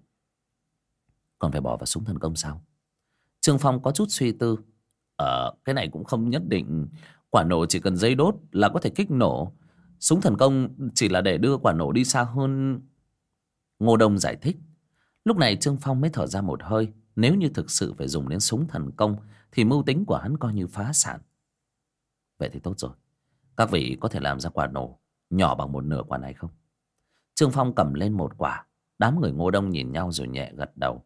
Còn phải bỏ vào súng thần công sao? Trương Phong có chút suy tư. Ờ cái này cũng không nhất định. Quả nổ chỉ cần dây đốt là có thể kích nổ. Súng thần công chỉ là để đưa quả nổ đi xa hơn. Ngô Đông giải thích. Lúc này Trương Phong mới thở ra một hơi. Nếu như thực sự phải dùng đến súng thần công, Thì mưu tính của hắn coi như phá sản. Vậy thì tốt rồi. Các vị có thể làm ra quả nổ Nhỏ bằng một nửa quả này không? Trương Phong cầm lên một quả. Đám người ngô đông nhìn nhau rồi nhẹ gật đầu.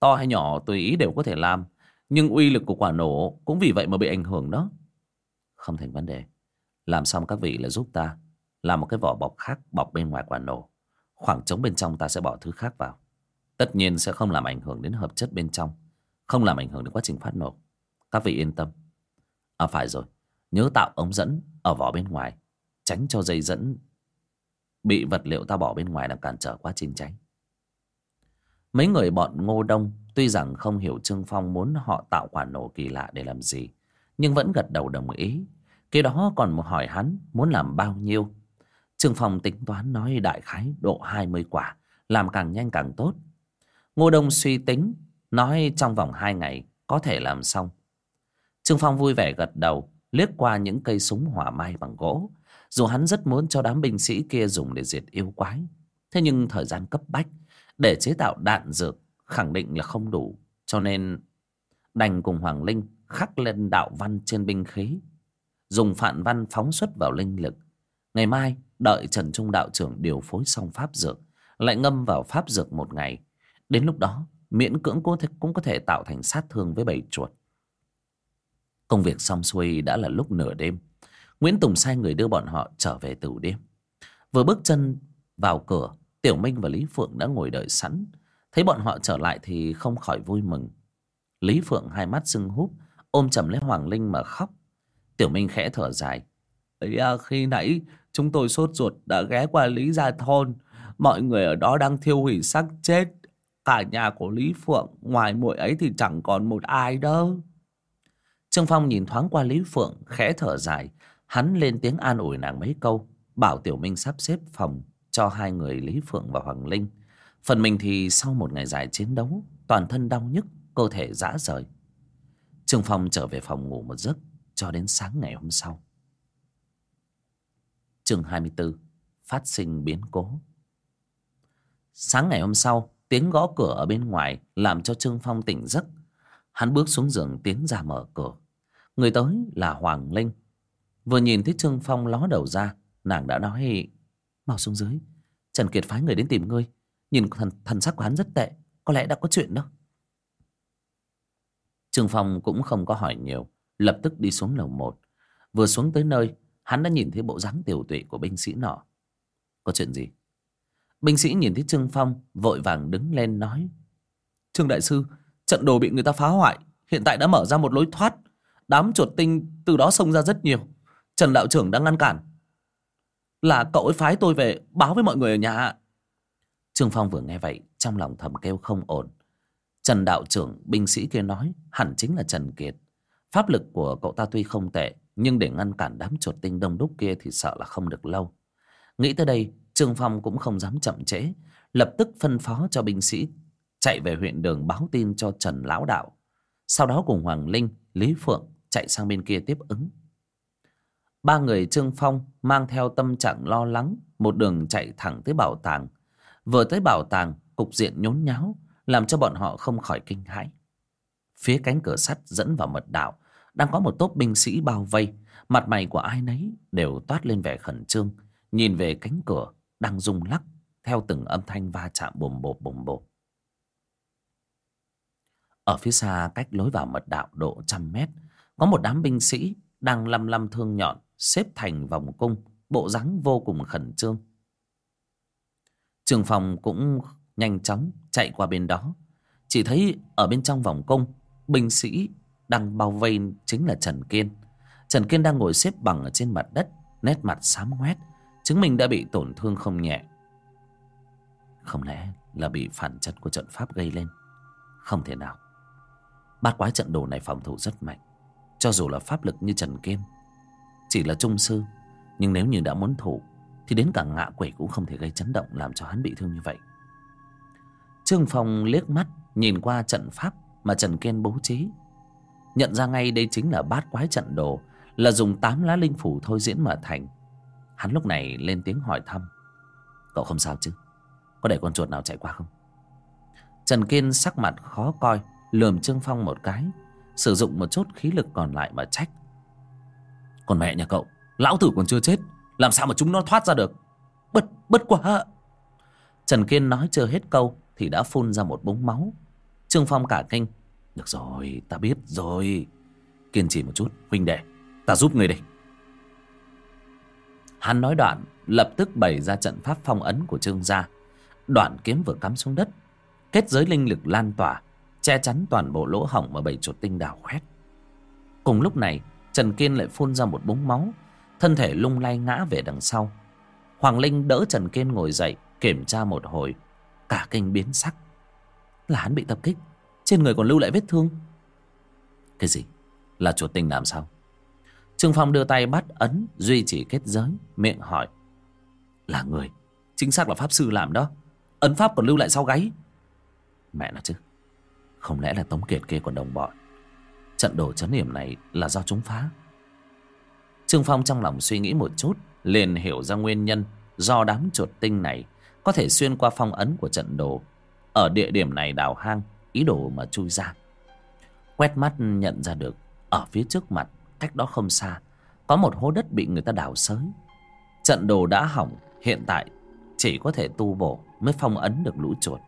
To hay nhỏ tùy ý đều có thể làm, Nhưng uy lực của quả nổ Cũng vì vậy mà bị ảnh hưởng đó. Không thành vấn đề. Làm xong các vị là giúp ta. Làm một cái vỏ bọc khác bọc bên ngoài quả nổ. Khoảng trống bên trong ta sẽ bỏ thứ khác vào. Tất nhiên sẽ không làm ảnh hưởng đến hợp chất bên trong. Không làm ảnh hưởng đến quá trình phát nổ. Các vị yên tâm. À phải rồi. Nhớ tạo ống dẫn ở vỏ bên ngoài. Tránh cho dây dẫn Bị vật liệu ta bỏ bên ngoài làm cản trở quá trình cháy. Mấy người bọn ngô đông tuy rằng không hiểu trương phong muốn họ tạo quả nổ kỳ lạ để làm gì, nhưng vẫn gật đầu đồng ý. Khi đó còn một hỏi hắn muốn làm bao nhiêu. Trương phong tính toán nói đại khái độ hai mươi quả, làm càng nhanh càng tốt. Ngô đông suy tính, nói trong vòng hai ngày có thể làm xong. Trương phong vui vẻ gật đầu, liếc qua những cây súng hỏa mai bằng gỗ dù hắn rất muốn cho đám binh sĩ kia dùng để diệt yêu quái thế nhưng thời gian cấp bách để chế tạo đạn dược khẳng định là không đủ cho nên đành cùng hoàng linh khắc lên đạo văn trên binh khí dùng phản văn phóng xuất vào linh lực. Ngày mai đợi trần trung đạo trưởng điều phối xong pháp dược lại ngâm vào pháp dược một ngày. Đến lúc đó miễn cưỡng cũng, cũng có thể tạo thành sát thương với bầy chuột. Công việc xong xuôi đã là lúc nửa đêm nguyễn tùng sai người đưa bọn họ trở về tử đêm. Vừa bước chân vào cửa tiểu minh và lý phượng đã ngồi đợi sẵn. Thấy bọn họ trở lại thì không khỏi vui mừng. Lý phượng hai mắt sưng húp ôm chầm lấy hoàng linh mà khóc. Tiểu minh khẽ thở dài. Ấy à, khi nãy chúng tôi sốt ruột đã ghé qua lý gia thôn. Mọi người ở đó đang thiêu hủy xác chết. Cả nhà của lý phượng ngoài muội ấy thì chẳng còn một ai đâu. Trương phong nhìn thoáng qua lý phượng khẽ thở dài hắn lên tiếng an ủi nàng mấy câu, bảo tiểu minh sắp xếp phòng cho hai người lý phượng và hoàng linh. Phần mình thì sau một ngày dài chiến đấu, toàn thân đau nhức, cơ thể rã rời. Trương phong trở về phòng ngủ một giấc cho đến sáng ngày hôm sau. Chương 24 phát sinh biến cố. Sáng ngày hôm sau, tiếng gõ cửa ở bên ngoài làm cho trương phong tỉnh giấc. Hắn bước xuống giường tiến ra mở cửa. Người tới là hoàng linh vừa nhìn thấy trương phong ló đầu ra nàng đã nói mau xuống dưới trần kiệt phái người đến tìm ngươi. Nhìn thần, thần sắc của hắn rất tệ có lẽ đã có chuyện đó. Trương phong cũng không có hỏi nhiều lập tức đi xuống lầu một. Vừa xuống tới nơi hắn đã nhìn thấy bộ dáng tiểu tụy của binh sĩ nọ. Có chuyện gì? Binh sĩ nhìn thấy trương phong vội vàng đứng lên nói trương đại sư trận đồ bị người ta phá hoại hiện tại đã mở ra một lối thoát. Đám chuột tinh từ đó xông ra rất nhiều trần đạo trưởng đang ngăn cản. Là cậu ấy phái tôi về báo với mọi người ở nhà trương phong vừa nghe vậy, trong lòng thầm kêu không ổn. Trần đạo trưởng, binh sĩ kia nói, hẳn chính là trần kiệt. Pháp lực của cậu ta tuy không tệ, nhưng để ngăn cản đám chuột tinh đông đúc kia thì sợ là không được lâu. Nghĩ tới đây, trương phong cũng không dám chậm trễ, lập tức phân phó cho binh sĩ chạy về huyện đường báo tin cho trần lão đạo. Sau đó cùng hoàng linh, lý phượng chạy sang bên kia tiếp ứng ba người trương phong mang theo tâm trạng lo lắng, một đường chạy thẳng tới bảo tàng. Vừa tới bảo tàng, cục diện nhốn nháo, làm cho bọn họ không khỏi kinh hãi. Phía cánh cửa sắt dẫn vào mật đạo, đang có một tốp binh sĩ bao vây. Mặt mày của ai nấy đều toát lên vẻ khẩn trương, nhìn về cánh cửa đang rung lắc theo từng âm thanh va chạm bồm bộp bồm bộp. Ở phía xa cách lối vào mật đạo độ trăm mét, có một đám binh sĩ đang lăm lăm thương nhọn xếp thành vòng cung, bộ dáng vô cùng khẩn trương. Trường phòng cũng nhanh chóng chạy qua bên đó. Chỉ thấy ở bên trong vòng cung, binh sĩ đang bao vây chính là trần kiên. Trần kiên đang ngồi xếp bằng ở trên mặt đất, nét mặt xám ngoét, chứng minh đã bị tổn thương không nhẹ. Không lẽ là bị phản chất của trận pháp gây lên? Không thể nào. Bát quái trận đồ này phòng thủ rất mạnh. Cho dù là pháp lực như trần kiên chỉ là trung sư. Nhưng nếu như đã muốn thủ thì đến cả ngạ quỷ cũng không thể gây chấn động làm cho hắn bị thương như vậy. Trương phong liếc mắt nhìn qua trận pháp mà trần kiên bố trí. Nhận ra ngay đây chính là bát quái trận đồ, là dùng tám lá linh phủ thôi diễn mà thành. Hắn lúc này lên tiếng hỏi thăm. Cậu không sao chứ? Có để con chuột nào chạy qua không? Trần kiên sắc mặt khó coi, lườm trương phong một cái, sử dụng một chút khí lực còn lại mà trách còn mẹ nhà cậu, lão tử còn chưa chết, làm sao mà chúng nó thoát ra được? Bất bất quá. Trần kiên nói chưa hết câu thì đã phun ra một búng máu. Trương phong cả kinh. Được rồi, ta biết rồi. Kiên trì một chút, huynh đệ, ta giúp người đây. Hắn nói đoạn, lập tức bày ra trận pháp phong ấn của trương gia. Đoạn kiếm vừa cắm xuống đất, kết giới linh lực lan tỏa, che chắn toàn bộ lỗ hổng mà bảy chuột tinh đào khoét. Cùng lúc này trần kiên lại phun ra một búng máu, thân thể lung lay ngã về đằng sau. Hoàng linh đỡ trần kiên ngồi dậy, kiểm tra một hồi, cả kinh biến sắc. Là hắn bị tập kích, Trên người còn lưu lại vết thương. Cái gì? Là chuột tinh làm sao? Trương Phong đưa tay bắt ấn, Duy trì kết giới, Miệng hỏi. Là người, Chính xác là pháp sư làm đó. Ấn pháp còn lưu lại sau gáy. Mẹ nó chứ, Không lẽ là Tống Kiệt kia còn đồng bọn? Trận đồ chấn hiểm này là do chúng phá. Trương Phong trong lòng suy nghĩ một chút, liền hiểu ra nguyên nhân do đám chuột tinh này có thể xuyên qua phong ấn của trận đồ. Ở địa điểm này đào hang, ý đồ mà chui ra. Quét mắt nhận ra được, ở phía trước mặt, cách đó không xa, có một hố đất bị người ta đào sới. trận đồ đã hỏng, hiện tại chỉ có thể tu bổ mới phong ấn được lũ chuột.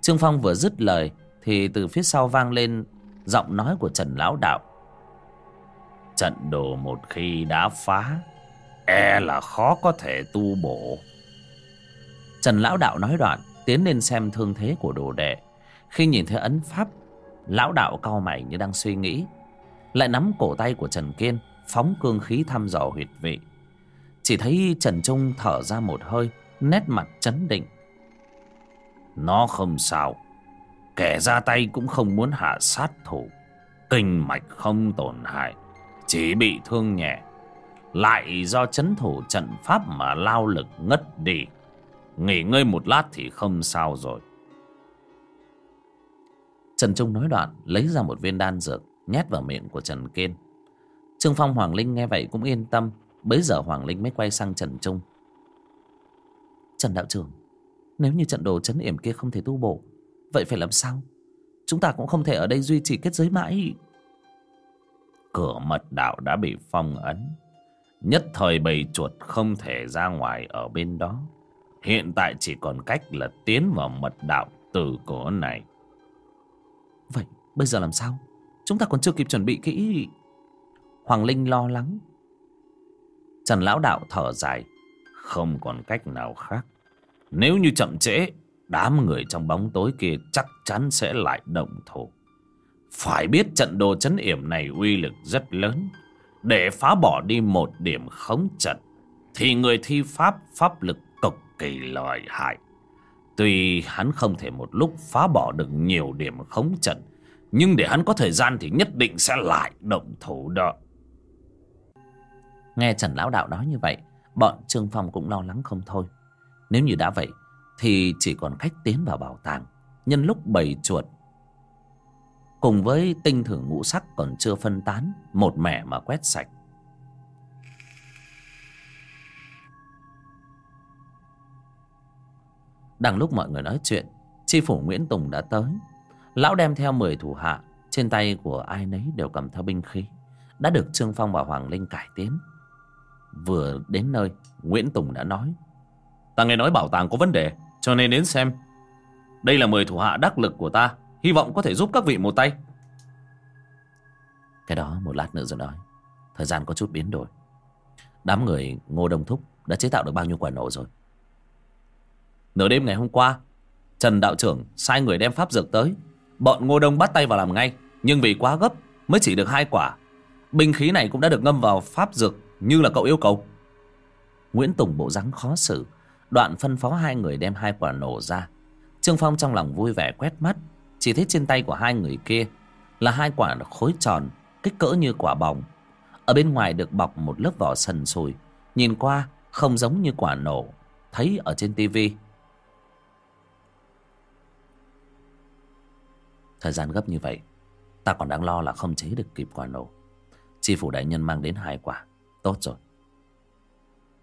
Trương phong vừa dứt lời thì từ phía sau vang lên giọng nói của trần lão đạo. Trận đồ một khi đã phá e là khó có thể tu bổ. Trần lão đạo nói đoạn, tiến lên xem thương thế của đồ đệ. Khi nhìn thấy ấn pháp, lão đạo cau mày như đang suy nghĩ. Lại nắm cổ tay của trần kiên, phóng cương khí thăm dò huyệt vị. Chỉ thấy trần trung thở ra một hơi, nét mặt chấn định. Nó không sao kẻ ra tay cũng không muốn hạ sát thủ. Kinh mạch không tổn hại, chỉ bị thương nhẹ. Lại do chấn thủ trận pháp mà lao lực ngất đi. Nghỉ ngơi một lát thì không sao rồi. Trần trung nói đoạn, lấy ra một viên đan dược, nhét vào miệng của trần kiên. Trương phong, hoàng linh nghe vậy cũng yên tâm, bấy giờ hoàng linh mới quay sang trần trung. Trần đạo trưởng, nếu như trận đồ chấn yểm kia không thể tu bổ vậy phải làm sao? Chúng ta cũng không thể ở đây duy trì kết giới mãi. Cửa mật đạo đã bị phong ấn. Nhất thời bầy chuột không thể ra ngoài ở bên đó. Hiện tại chỉ còn cách là tiến vào mật đạo từ cửa này. Vậy bây giờ làm sao? Chúng ta còn chưa kịp chuẩn bị kỹ. Hoàng linh lo lắng. Trần lão đạo thở dài. Không còn cách nào khác. Nếu như chậm trễ đám người trong bóng tối kia chắc chắn sẽ lại động thủ. Phải biết trận đồ chấn yểm này uy lực rất lớn. Để phá bỏ đi một điểm khống trận, thì người thi pháp pháp lực cực kỳ lợi hại. Tuy hắn không thể một lúc phá bỏ được nhiều điểm khống trận, nhưng để hắn có thời gian thì nhất định sẽ lại động thủ đó. Nghe trần lão đạo nói như vậy, bọn trương phong cũng lo lắng không thôi. Nếu như đã vậy thì chỉ còn cách tiến vào bảo tàng. Nhân lúc bầy chuột, cùng với tinh thử ngũ sắc còn chưa phân tán, một mẹ mà quét sạch. Đang lúc mọi người nói chuyện tri phủ nguyễn tùng đã tới. Lão đem theo mười thủ hạ, trên tay của ai nấy đều cầm theo binh khí, đã được trương phong và hoàng linh cải tiến. Vừa đến nơi, nguyễn tùng đã nói ta nghe nói bảo tàng có vấn đề cho nên đến xem. Đây là mười thủ hạ đắc lực của ta Hy vọng có thể giúp các vị một tay. Cái đó một lát nữa rồi nói. Thời gian có chút biến đổi. Đám người Ngô Đông Thúc đã chế tạo được bao nhiêu quả nổ rồi? Nửa đêm ngày hôm qua Trần đạo trưởng sai người đem pháp dược tới. Bọn Ngô Đông bắt tay vào làm ngay Nhưng vì quá gấp mới chỉ được hai quả. Binh khí này cũng đã được ngâm vào pháp dược Như là cậu yêu cầu. Nguyễn Tùng bộ dáng khó xử Đoạn phân phó hai người đem hai quả nổ ra. Trương Phong trong lòng vui vẻ quét mắt, chỉ thấy trên tay của hai người kia là hai quả khối tròn kích cỡ như quả bóng. Ở bên ngoài được bọc một lớp vỏ sần sùi, nhìn qua không giống như quả nổ, thấy ở trên tivi thời gian gấp như vậy, ta còn đang lo là không chế được kịp quả nổ. Chi phủ đại nhân mang đến hai quả, tốt rồi.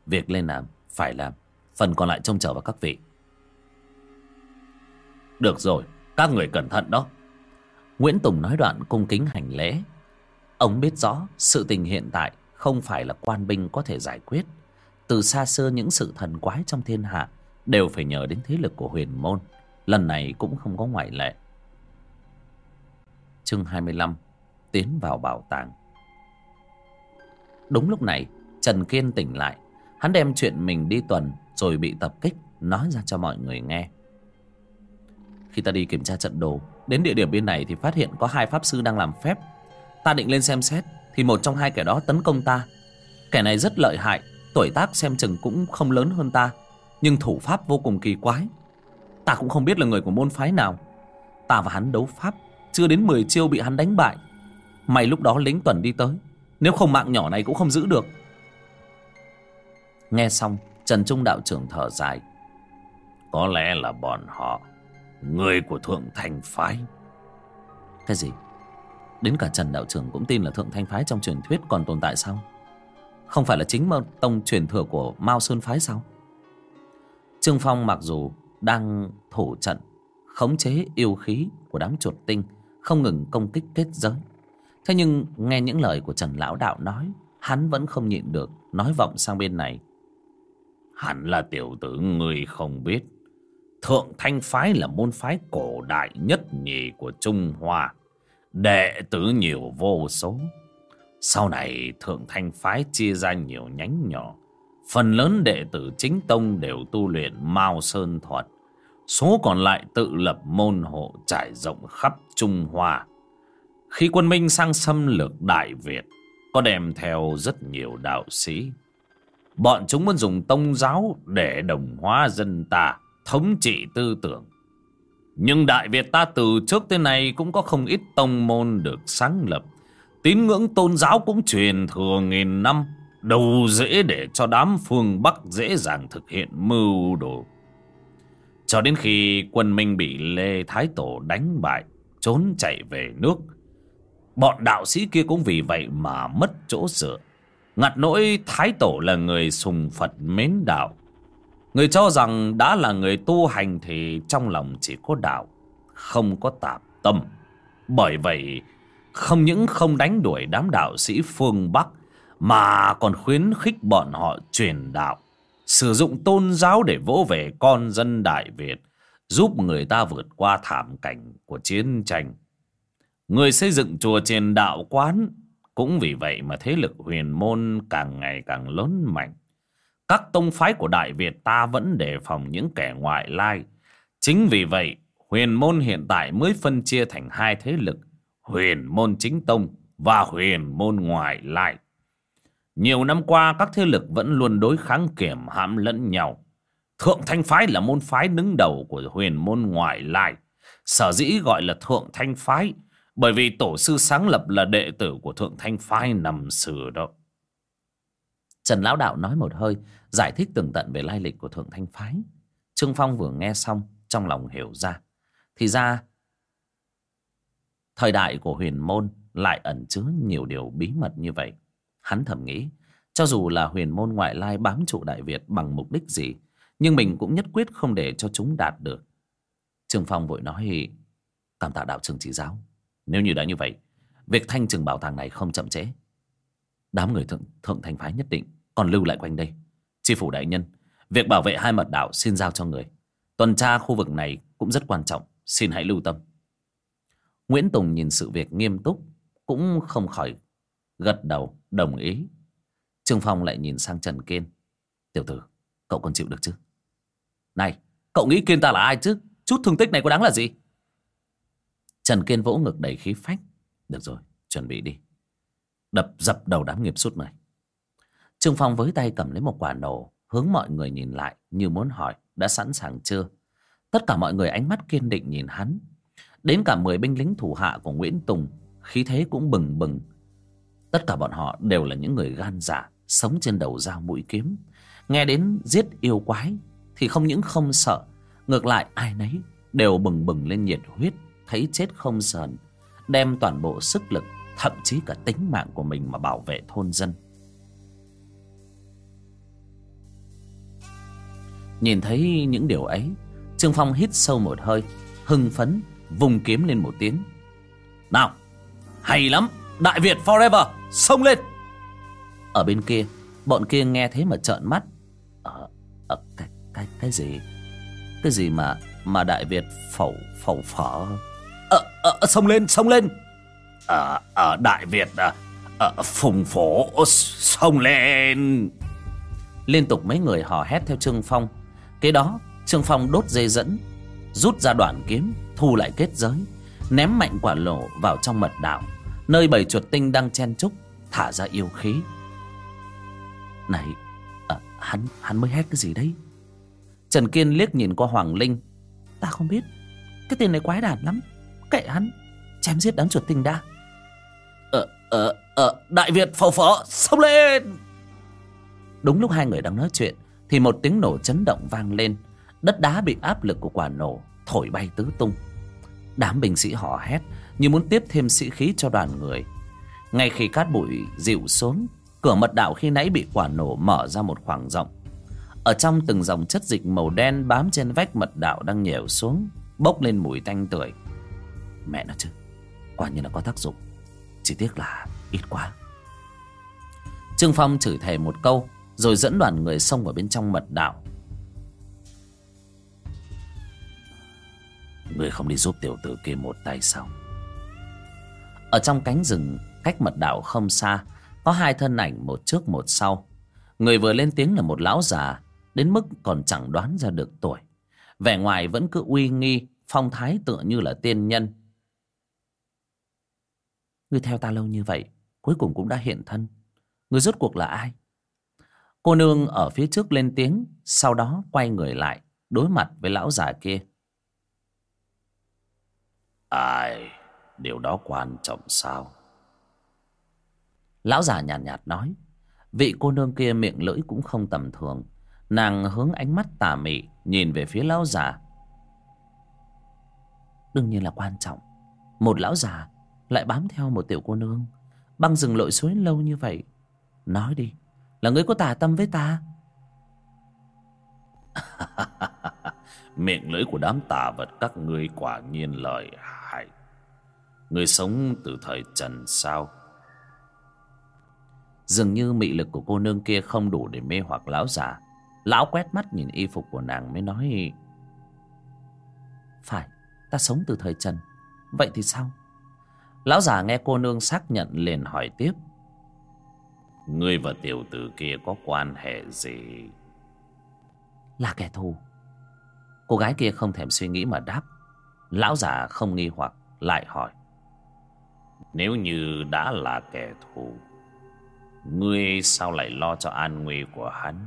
Việc lên làm phải làm phần còn lại trông chờ vào các vị. Được rồi, các người cẩn thận đó. Nguyễn Tùng nói đoạn cung kính hành lễ. Ông biết rõ sự tình hiện tại Không phải là quan binh có thể giải quyết. Từ xa xưa những sự thần quái trong thiên hạ Đều phải nhờ đến thế lực của huyền môn. Lần này cũng không có ngoại lệ. Chương 25 Tiến vào bảo tàng. Đúng lúc này, Trần Kiên tỉnh lại. Hắn đem chuyện mình đi tuần rồi bị tập kích, Nói ra cho mọi người nghe. Khi ta đi kiểm tra trận đồ, Đến địa điểm bên này thì phát hiện có hai pháp sư đang làm phép. Ta định lên xem xét, Thì một trong hai kẻ đó tấn công ta. Kẻ này rất lợi hại, Tuổi tác xem chừng cũng không lớn hơn ta, Nhưng thủ pháp vô cùng kỳ quái. Ta cũng không biết là người của môn phái nào. Ta và hắn đấu pháp, Chưa đến 10 chiêu bị hắn đánh bại. May lúc đó lính tuần đi tới, Nếu không mạng nhỏ này cũng không giữ được. Nghe xong Trần Trung đạo trưởng thở dài. Có lẽ là bọn họ, Người của Thượng Thành Phái. Cái gì? Đến cả Trần đạo trưởng cũng tin là Thượng Thanh Phái trong truyền thuyết còn tồn tại sao? Không phải là chính tông truyền thừa của Mao Sơn Phái sao? Trương Phong mặc dù đang thủ trận, khống chế yêu khí của đám chuột tinh, không ngừng công kích kết giới. Thế nhưng nghe những lời của trần lão đạo nói, hắn vẫn không nhịn được, nói vọng sang bên này hẳn là tiểu tử người không biết. Thượng thanh phái là môn phái cổ đại nhất nhì của trung hoa. Đệ tử nhiều vô số. Sau này thượng thanh phái chia ra nhiều nhánh nhỏ. Phần lớn đệ tử chính tông đều tu luyện mao sơn thuật. Số còn lại tự lập môn hộ trải rộng khắp trung hoa. Khi quân minh sang xâm lược đại việt, có đem theo rất nhiều đạo sĩ bọn chúng muốn dùng tông giáo để đồng hóa dân ta thống trị tư tưởng nhưng đại việt ta từ trước tới nay cũng có không ít tông môn được sáng lập tín ngưỡng tôn giáo cũng truyền thừa nghìn năm đầu dễ để cho đám phương Bắc dễ dàng thực hiện mưu đồ. Cho đến khi quân Minh bị Lê Thái Tổ đánh bại, trốn chạy về nước. Bọn đạo sĩ kia cũng vì vậy mà mất chỗ dựa. Ngặt nỗi Thái Tổ là người sùng Phật mến đạo. Người cho rằng đã là người tu hành thì trong lòng chỉ có đạo, không có tạp tâm. Bởi vậy, không những không đánh đuổi đám đạo sĩ phương Bắc mà còn khuyến khích bọn họ truyền đạo sử dụng tôn giáo để vỗ về con dân đại việt giúp người ta vượt qua thảm cảnh của chiến tranh người xây dựng chùa trên đạo quán cũng vì vậy mà thế lực huyền môn càng ngày càng lớn mạnh các tông phái của đại việt ta vẫn đề phòng những kẻ ngoại lai chính vì vậy, huyền môn hiện tại mới phân chia thành hai thế lực, huyền môn chính tông và huyền môn ngoại lai nhiều năm qua, các thế lực vẫn luôn đối kháng kiểm hãm lẫn nhau. Thượng Thanh Phái là môn phái đứng đầu của huyền môn ngoại lai. Sở dĩ gọi là Thượng Thanh Phái bởi vì tổ sư sáng lập là đệ tử của Thượng Thanh Phái nằm sử đó. Trần Lão Đạo nói một hơi, giải thích tường tận về lai lịch của Thượng Thanh Phái. Trương Phong vừa nghe xong, trong lòng hiểu ra. Thì ra, thời đại của huyền môn lại ẩn chứa nhiều điều bí mật như vậy. Hắn thầm nghĩ, cho dù là huyền môn ngoại lai bám trụ Đại Việt bằng mục đích gì, nhưng mình cũng nhất quyết không để cho chúng đạt được. Trương Phong vội nói, cảm tạ đạo trường chỉ giáo. Nếu như đã như vậy, việc thanh trừng bảo tàng này không chậm trễ. Đám người thượng, thượng thành phái nhất định còn lưu lại quanh đây. Chi phủ đại nhân, việc bảo vệ hai mật đạo xin giao cho người. Tuần tra khu vực này cũng rất quan trọng, xin hãy lưu tâm. Nguyễn Tùng nhìn sự việc nghiêm túc, cũng không khỏi gật đầu đồng ý trương phong lại nhìn sang trần kiên tiểu tử cậu còn chịu được chứ này cậu nghĩ kiên ta là ai chứ chút thương tích này có đáng là gì trần kiên vỗ ngực đầy khí phách. Được rồi, chuẩn bị đi. Đập dập đầu đám nghiệp sút này. Trương phong với tay cầm lấy một quả nổ, hướng mọi người nhìn lại như muốn hỏi, đã sẵn sàng chưa? Tất cả mọi người ánh mắt kiên định nhìn hắn. Đến cả mười binh lính thủ hạ của nguyễn tùng, khí thế cũng bừng bừng. Tất cả bọn họ đều là những người gan dạ Sống trên đầu dao mũi kiếm. Nghe đến giết yêu quái Thì không những không sợ, Ngược lại ai nấy đều bừng bừng lên nhiệt huyết. Thấy chết không sờn Đem toàn bộ sức lực Thậm chí cả tính mạng của mình mà bảo vệ thôn dân. Nhìn thấy những điều ấy Trương Phong hít sâu một hơi Hưng phấn Vùng kiếm lên một tiếng. Nào Hay lắm Đại Việt forever Xông lên! Ở bên kia Bọn kia nghe thế mà trợn mắt. Ờ, à, cái, cái, cái gì? Cái gì mà Mà Đại Việt phẩu phẩu phở? Ờ, à, xông lên, xông lên. Ở Đại Việt à, ở phùng phổ xông lên. Liên tục mấy người hò hét theo Trương Phong. Kế đó Trương Phong đốt dây dẫn Rút ra đoạn kiếm Thu lại kết giới Ném mạnh quả lỗ vào trong mật đạo Nơi bầy chuột tinh đang chen chúc Thả ra yêu khí. Này à, Hắn hắn mới hét cái gì đấy? Trần Kiên liếc nhìn qua Hoàng Linh. Ta không biết. Cái tên này quái đản lắm Kệ hắn. Chém giết đám chuột tinh đã. Ờ, ờ, ờ, Đại Việt phò phó, xông lên! Đúng lúc hai người đang nói chuyện Thì một tiếng nổ chấn động vang lên. Đất đá bị áp lực của quả nổ Thổi bay tứ tung. Đám binh sĩ họ hét Như muốn tiếp thêm sĩ khí cho đoàn người. Ngay khi cát bụi dịu xuống Cửa mật đạo khi nãy bị quả nổ mở ra một khoảng rộng. Ở trong từng dòng chất dịch màu đen Bám trên vách mật đạo đang nhèo xuống Bốc lên mùi tanh tưởi. Mẹ nó chứ. Quả như là có tác dụng. Chỉ tiếc là ít quá. Trương Phong chửi thề một câu, Rồi dẫn đoàn người xông vào bên trong mật đạo. Người không đi giúp tiểu tử kia một tay sao? Ở trong cánh rừng, cách mật đạo không xa, Có hai thân ảnh một trước một sau. Người vừa lên tiếng là một lão già, Đến mức còn chẳng đoán ra được tuổi. Vẻ ngoài vẫn cứ uy nghi, Phong thái tựa như là tiên nhân. Người theo ta lâu như vậy Cuối cùng cũng đã hiện thân. Người rốt cuộc là ai? Cô nương ở phía trước lên tiếng Sau đó quay người lại Đối mặt với lão già kia. Ai, điều đó quan trọng sao? Lão già nhàn nhạt, nhạt nói. Vị cô nương kia miệng lưỡi cũng không tầm thường. Nàng hướng ánh mắt tà mị Nhìn về phía lão già. Đương nhiên là quan trọng. Một lão già lại bám theo một tiểu cô nương. Băng rừng lội suối lâu như vậy. Nói đi Là người có tà tâm với ta? [laughs] Miệng lưỡi của đám tà vật các ngươi quả nhiên lợi hại. Người sống từ thời Trần sao? Dường như mị lực của cô nương kia không đủ để mê hoặc lão già. Lão quét mắt nhìn y phục của nàng mới nói Phải, ta sống từ thời Trần. Vậy thì sao? Lão già nghe cô nương xác nhận liền hỏi tiếp. Ngươi và tiểu tử kia có quan hệ gì? Là kẻ thù. Cô gái kia không thèm suy nghĩ mà đáp. Lão già không nghi hoặc lại hỏi. Nếu như đã là kẻ thù Ngươi sao lại lo cho an nguy của hắn?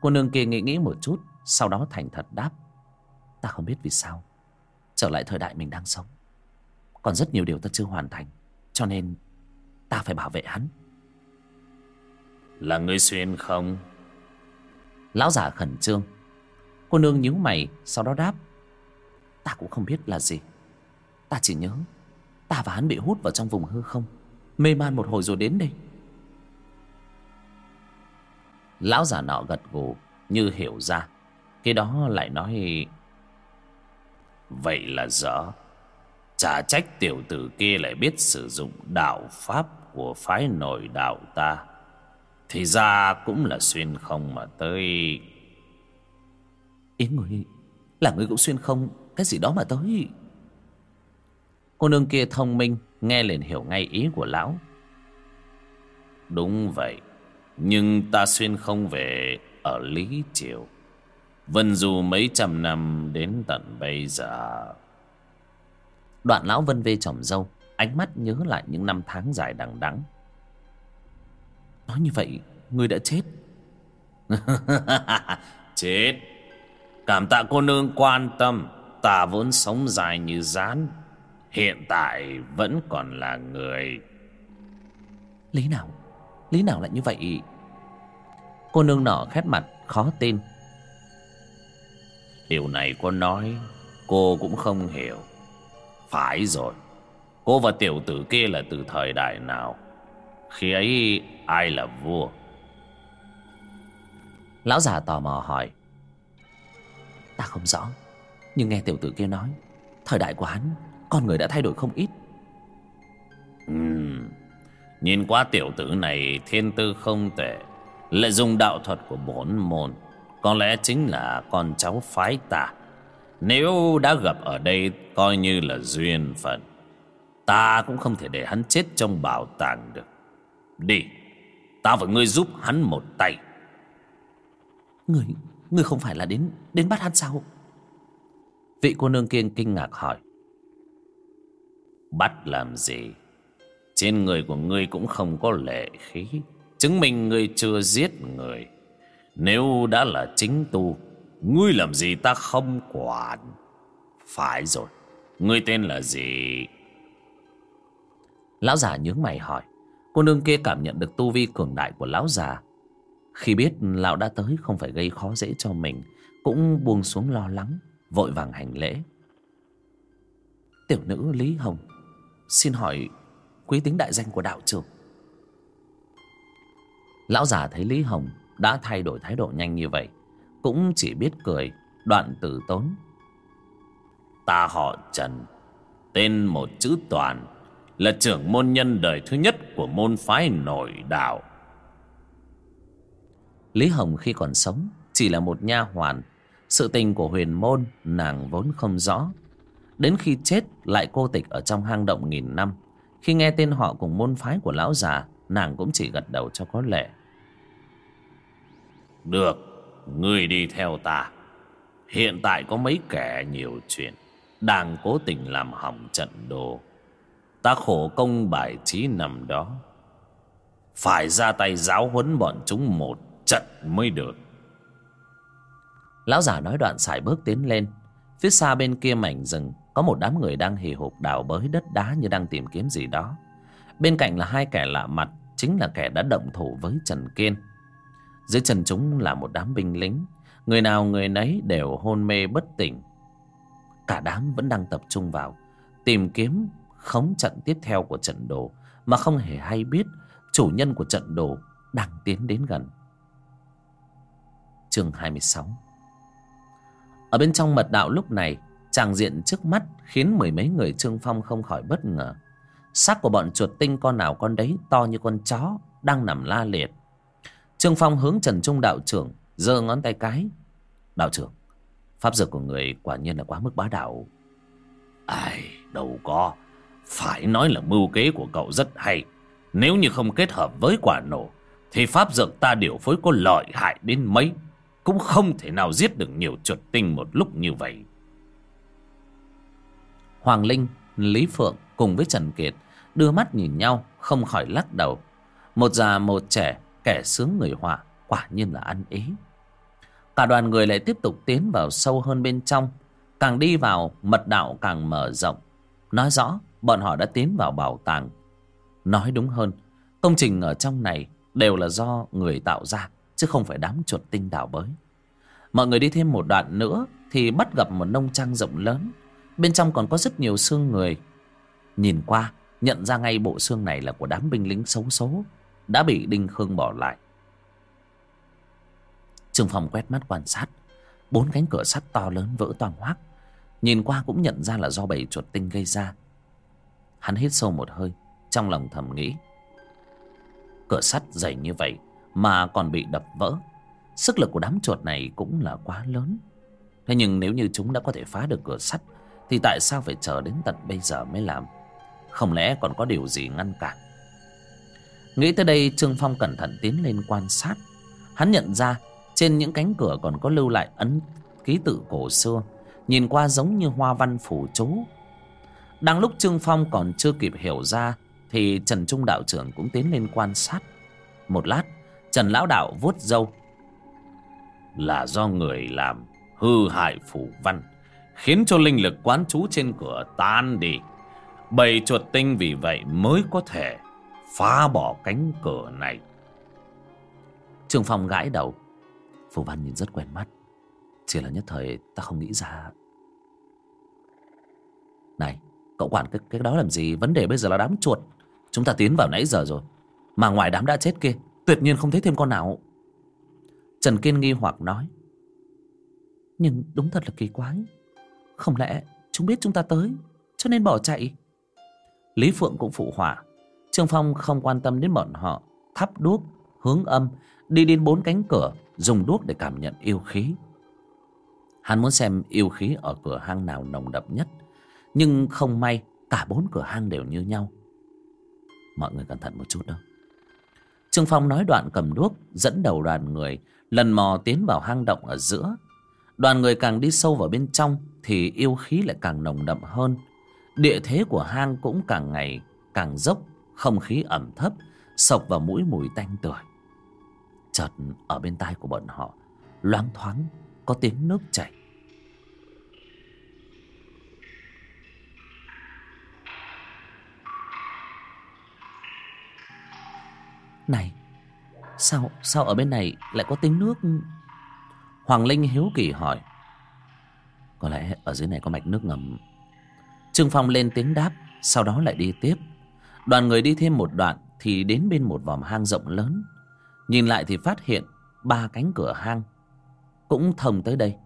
Cô nương kia nghĩ nghĩ một chút Sau đó thành thật đáp. Ta không biết vì sao Trở lại thời đại mình đang sống Còn rất nhiều điều ta chưa hoàn thành Cho nên ta phải bảo vệ hắn. Là ngươi xuyên không? Lão giả khẩn trương. Cô nương nhíu mày Sau đó đáp. Ta cũng không biết là gì. Ta chỉ nhớ Ta và hắn bị hút vào trong vùng hư không Mê man một hồi rồi đến đây. Lão già nọ gật gù Như hiểu ra. Cái đó lại nói Vậy là dở Chả trách tiểu tử kia lại biết sử dụng đạo pháp của phái nội đạo ta. Thì ra cũng là xuyên không mà tới. Ý người Là người cũng xuyên không Cái gì đó mà tới. Cô nương kia thông minh Nghe liền hiểu ngay ý của lão. Đúng vậy Nhưng ta xuyên không về Ở Lý Triều. Vân dù mấy trăm năm Đến tận bây giờ Đoạn lão vân vê trồng dâu Ánh mắt nhớ lại những năm tháng dài đằng đẵng. Nói như vậy Ngươi đã chết. [laughs] Chết. Cảm tạ cô nương quan tâm Ta vốn sống dài như rán Hiện tại vẫn còn là người. Lý nào Lý nào lại như vậy? Cô nương nọ khét mặt khó tin. Điều này cô nói Cô cũng không hiểu Phải rồi. Cô và tiểu tử kia là từ thời đại nào? Khi ấy ai là vua? Lão già tò mò hỏi. Ta không rõ Nhưng nghe tiểu tử kia nói Thời đại của hắn Con người đã thay đổi không ít. Uhm, Nhìn qua tiểu tử này Thiên tư không tệ Lại dùng đạo thuật của bốn môn Có lẽ chính là con cháu phái ta Nếu đã gặp ở đây Coi như là duyên phận Ta cũng không thể để hắn chết trong bảo tàng được. Đi Ta và ngươi giúp hắn một tay. Người Người không phải là đến đến bắt hắn sao? Vị cô nương kiên kinh ngạc hỏi. Bắt làm gì? Trên người của ngươi cũng không có lệ khí. Chứng minh ngươi chưa giết người. Nếu đã là chính tu Ngươi làm gì ta không quản Phải rồi Ngươi tên là gì? Lão già nhướng mày hỏi. Cô nương kia cảm nhận được tu vi cường đại của lão già. Khi biết lão đã tới không phải gây khó dễ cho mình, cũng buông xuống lo lắng, vội vàng hành lễ. Tiểu nữ Lý Hồng, xin hỏi quý tính đại danh của đạo trưởng. Lão già thấy Lý Hồng đã thay đổi thái độ nhanh như vậy, cũng chỉ biết cười, đoạn tử tốn. Ta họ Trần, tên một chữ toàn, là trưởng môn nhân đời thứ nhất của môn phái nội đạo. Lý Hồng khi còn sống chỉ là một nha hoàn, sự tình của huyền môn nàng vốn không rõ. Đến khi chết lại cô tịch ở trong hang động nghìn năm. Khi nghe tên họ cùng môn phái của lão già, nàng cũng chỉ gật đầu cho có lệ. Được, ngươi đi theo ta. Hiện tại có mấy kẻ nhiều chuyện, đang cố tình làm hỏng trận đồ. Ta khổ công bài trí nằm đó. Phải ra tay giáo huấn bọn chúng một trận mới được. Lão già nói đoạn xài bước tiến lên. Phía xa bên kia mảnh rừng có một đám người đang hì hục đào bới đất đá như đang tìm kiếm gì đó. Bên cạnh là hai kẻ lạ mặt, chính là kẻ đã động thủ với Trần Kiên. Dưới chân chúng là một đám binh lính, người nào người nấy đều hôn mê bất tỉnh. Cả đám vẫn đang tập trung vào, tìm kiếm khống trận tiếp theo của trận đồ mà không hề hay biết chủ nhân của trận đồ đang tiến đến gần. Chương 26 Ở bên trong mật đạo lúc này, tràng diện trước mắt khiến mười mấy người Trương Phong không khỏi bất ngờ. Xác của bọn chuột tinh con nào con đấy to như con chó đang nằm la liệt. Trương Phong hướng Trần Trung đạo trưởng giơ ngón tay cái. Đạo trưởng, pháp dược của người quả nhiên là quá mức bá đạo. Ai, đâu có. Phải nói là mưu kế của cậu rất hay. Nếu như không kết hợp với quả nổ, thì pháp dược ta điều phối có lợi hại đến mấy. Cũng không thể nào giết được nhiều chuột tinh một lúc như vậy. Hoàng Linh, Lý Phượng cùng với Trần Kiệt đưa mắt nhìn nhau không khỏi lắc đầu. Một già một trẻ, kẻ sướng người họa, quả nhiên là ăn ý. Cả đoàn người lại tiếp tục tiến vào sâu hơn bên trong. Càng đi vào, mật đạo càng mở rộng. Nói rõ, bọn họ đã tiến vào bảo tàng. Nói đúng hơn, công trình ở trong này đều là do người tạo ra, chứ không phải đám chuột tinh đảo bới. Mọi người đi thêm một đoạn nữa thì bắt gặp một nông trang rộng lớn. Bên trong còn có rất nhiều xương người. Nhìn qua, nhận ra ngay bộ xương này là của đám binh lính xấu số, đã bị Đinh Khương bỏ lại. Trương Phong quét mắt quan sát, bốn cánh cửa sắt to lớn vỡ toàn hoác. Nhìn qua cũng nhận ra là do bầy chuột tinh gây ra. Hắn hít sâu một hơi, trong lòng thầm nghĩ. Cửa sắt dày như vậy mà còn bị đập vỡ. Sức lực của đám chuột này cũng là quá lớn. Thế nhưng nếu như chúng đã có thể phá được cửa sắt thì tại sao phải chờ đến tận bây giờ mới làm? Không lẽ còn có điều gì ngăn cản? Nghĩ tới đây, Trương Phong cẩn thận tiến lên quan sát. Hắn nhận ra, trên những cánh cửa còn có lưu lại ấn ký tự cổ xưa. Nhìn qua giống như hoa văn phủ chú. Đang lúc Trương Phong còn chưa kịp hiểu ra, thì Trần Trung đạo trưởng cũng tiến lên quan sát. Một lát, Trần Lão Đạo vuốt râu. Là do người làm hư hại phủ văn, khiến cho linh lực quán chú trên cửa tan đi. Bầy chuột tinh vì vậy mới có thể phá bỏ cánh cửa này. Trương Phong gãi đầu. Phù Văn nhìn rất quen mắt. Chỉ là nhất thời ta không nghĩ ra. Này, cậu quản cái, cái đó làm gì? Vấn đề bây giờ là đám chuột. Chúng ta tiến vào nãy giờ rồi. Mà ngoài đám đã chết kia, tuyệt nhiên không thấy thêm con nào. Trần Kiên nghi hoặc nói. Nhưng đúng thật là kỳ quái. Không lẽ chúng biết chúng ta tới, cho nên bỏ chạy? Lý Phượng cũng phụ họa. Trương Phong không quan tâm đến bọn họ, thắp đuốc, hướng âm, đi đến bốn cánh cửa, dùng đuốc để cảm nhận yêu khí. Hắn muốn xem yêu khí ở cửa hang nào nồng đậm nhất, nhưng không may cả bốn cửa hang đều như nhau. Mọi người cẩn thận một chút đâu. Trương Phong nói đoạn cầm đuốc, dẫn đầu đoàn người, lần mò tiến vào hang động ở giữa. Đoàn người càng đi sâu vào bên trong thì yêu khí lại càng nồng đậm hơn. Địa thế của hang cũng càng ngày càng dốc, không khí ẩm thấp, sộc vào mũi mùi tanh tưởi. Chợt, ở bên tai của bọn họ, loáng thoáng có tiếng nước chảy. Này, sao sao ở bên này lại có tiếng nước? Hoàng linh hiếu kỳ hỏi. Có lẽ ở dưới này có mạch nước ngầm. Trương phong lên tiếng đáp, sau đó lại đi tiếp. Đoàn người đi thêm một đoạn Thì đến bên một vòm hang rộng lớn. Nhìn lại thì phát hiện Ba cánh cửa hang Cũng thông tới đây.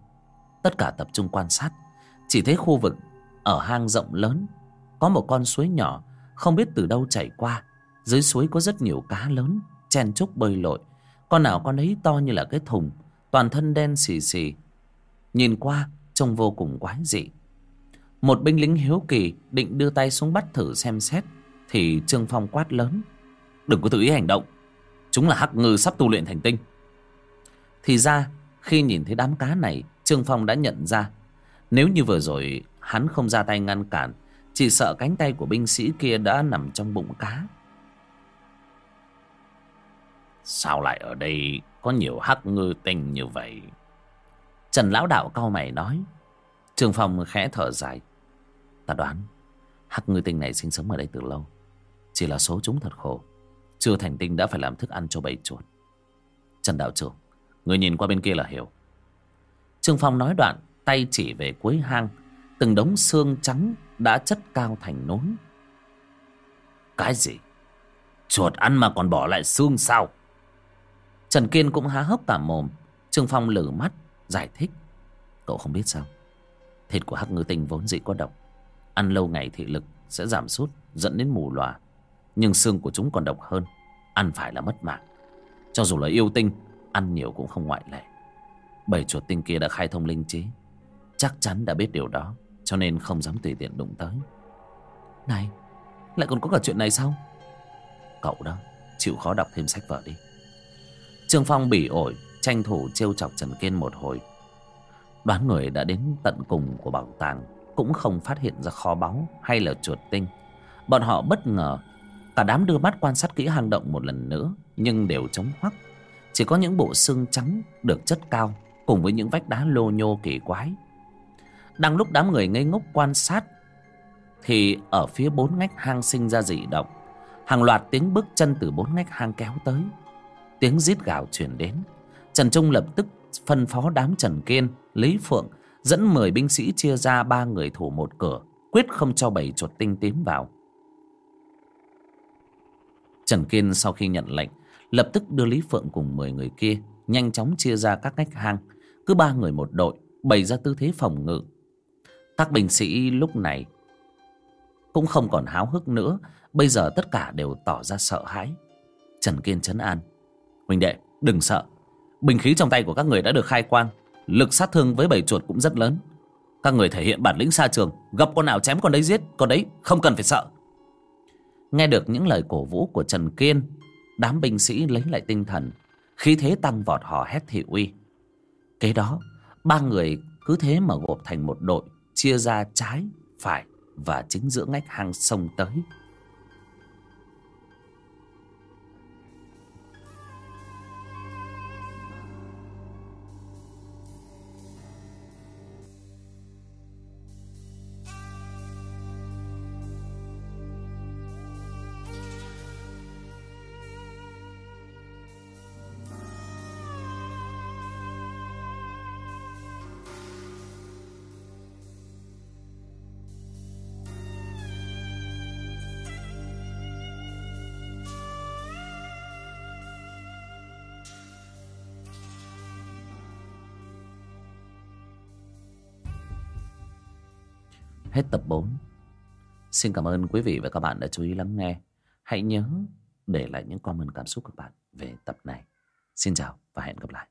Tất cả tập trung quan sát. Chỉ thấy khu vực ở hang rộng lớn, Có một con suối nhỏ, Không biết từ đâu chảy qua. Dưới suối có rất nhiều cá lớn, Chen chúc bơi lội. Con nào con ấy to như là cái thùng, Toàn thân đen xì xì. Nhìn qua, trông vô cùng quái dị. Một binh lính hiếu kỳ Định đưa tay xuống bắt thử xem xét. Thì Trương Phong quát lớn. Đừng có tự ý hành động. Chúng là hắc ngư sắp tu luyện thành tinh. Thì ra, khi nhìn thấy đám cá này, Trương Phong đã nhận ra, Nếu như vừa rồi hắn không ra tay ngăn cản, Chỉ sợ cánh tay của binh sĩ kia đã nằm trong bụng cá. Sao lại ở đây có nhiều hắc ngư tinh như vậy? Trần Lão Đạo cau mày nói. Trương Phong khẽ thở dài. Ta đoán Hắc ngư tinh này sinh sống ở đây từ lâu. Chỉ là số chúng thật khổ. Chưa thành tinh đã phải làm thức ăn cho bầy chuột. Trần Đạo Trưởng, Người nhìn qua bên kia là hiểu. Trương Phong nói đoạn Tay chỉ về cuối hang, Từng đống xương trắng đã chất cao thành núi Cái gì? Chuột ăn mà còn bỏ lại xương sao? Trần Kiên cũng há hốc cả mồm. Trương Phong lử mắt, giải thích. Cậu không biết sao? Thịt của hắc ngư tinh vốn dĩ có độc. Ăn lâu ngày thị lực sẽ giảm sút, Dẫn đến mù lòa nhưng xương của chúng còn độc hơn, Ăn phải là mất mạng. Cho dù là yêu tinh, Ăn nhiều cũng không ngoại lệ. Bảy chuột tinh kia đã khai thông linh trí. Chắc chắn đã biết điều đó, Cho nên không dám tùy tiện đụng tới. Này, Lại còn có cả chuyện này sao? Cậu đó, Chịu khó đọc thêm sách vở đi. Trương Phong bỉ ổi, Tranh thủ trêu chọc Trần Kiên một hồi. Đoán người đã đến tận cùng của bảo tàng, Cũng không phát hiện ra kho báu Hay là chuột tinh. Bọn họ bất ngờ Cả đám đưa mắt quan sát kỹ hang động một lần nữa, Nhưng đều trống hoắc. Chỉ có những bộ xương trắng được chất cao, Cùng với những vách đá lô nhô kỳ quái. Đang lúc đám người ngây ngốc quan sát, Thì ở phía bốn ngách hang sinh ra dị động. Hàng loạt tiếng bước chân từ bốn ngách hang kéo tới. Tiếng rít gào truyền đến. Trần Trung lập tức phân phó đám Trần Kiên, Lý Phượng Dẫn 10 binh sĩ chia ra ba người thủ một cửa, Quyết không cho bảy chuột tinh tím vào. Trần Kiên sau khi nhận lệnh, Lập tức đưa Lý Phượng cùng 10 người kia Nhanh chóng chia ra các ngách hang. Cứ ba người một đội, Bày ra tư thế phòng ngự. Các binh sĩ lúc này Cũng không còn háo hức nữa, Bây giờ tất cả đều tỏ ra sợ hãi. Trần Kiên chấn an, Huynh đệ, đừng sợ. Bình khí trong tay của các người đã được khai quang, Lực sát thương với bầy chuột cũng rất lớn. Các người thể hiện bản lĩnh xa trường, Gặp con nào chém con đấy giết, Con đấy không cần phải sợ. Nghe được những lời cổ vũ của Trần Kiên Đám binh sĩ lấy lại tinh thần. Khí thế tăng vọt hò hét thị uy. Kế đó Ba người cứ thế mà gộp thành một đội Chia ra trái, phải Và chính giữa ngách hang sông tới. Hết tập 4 Xin cảm ơn quý vị và các bạn đã chú ý lắng nghe. Hãy nhớ để lại những comment cảm xúc các bạn về tập này. Xin chào và hẹn gặp lại.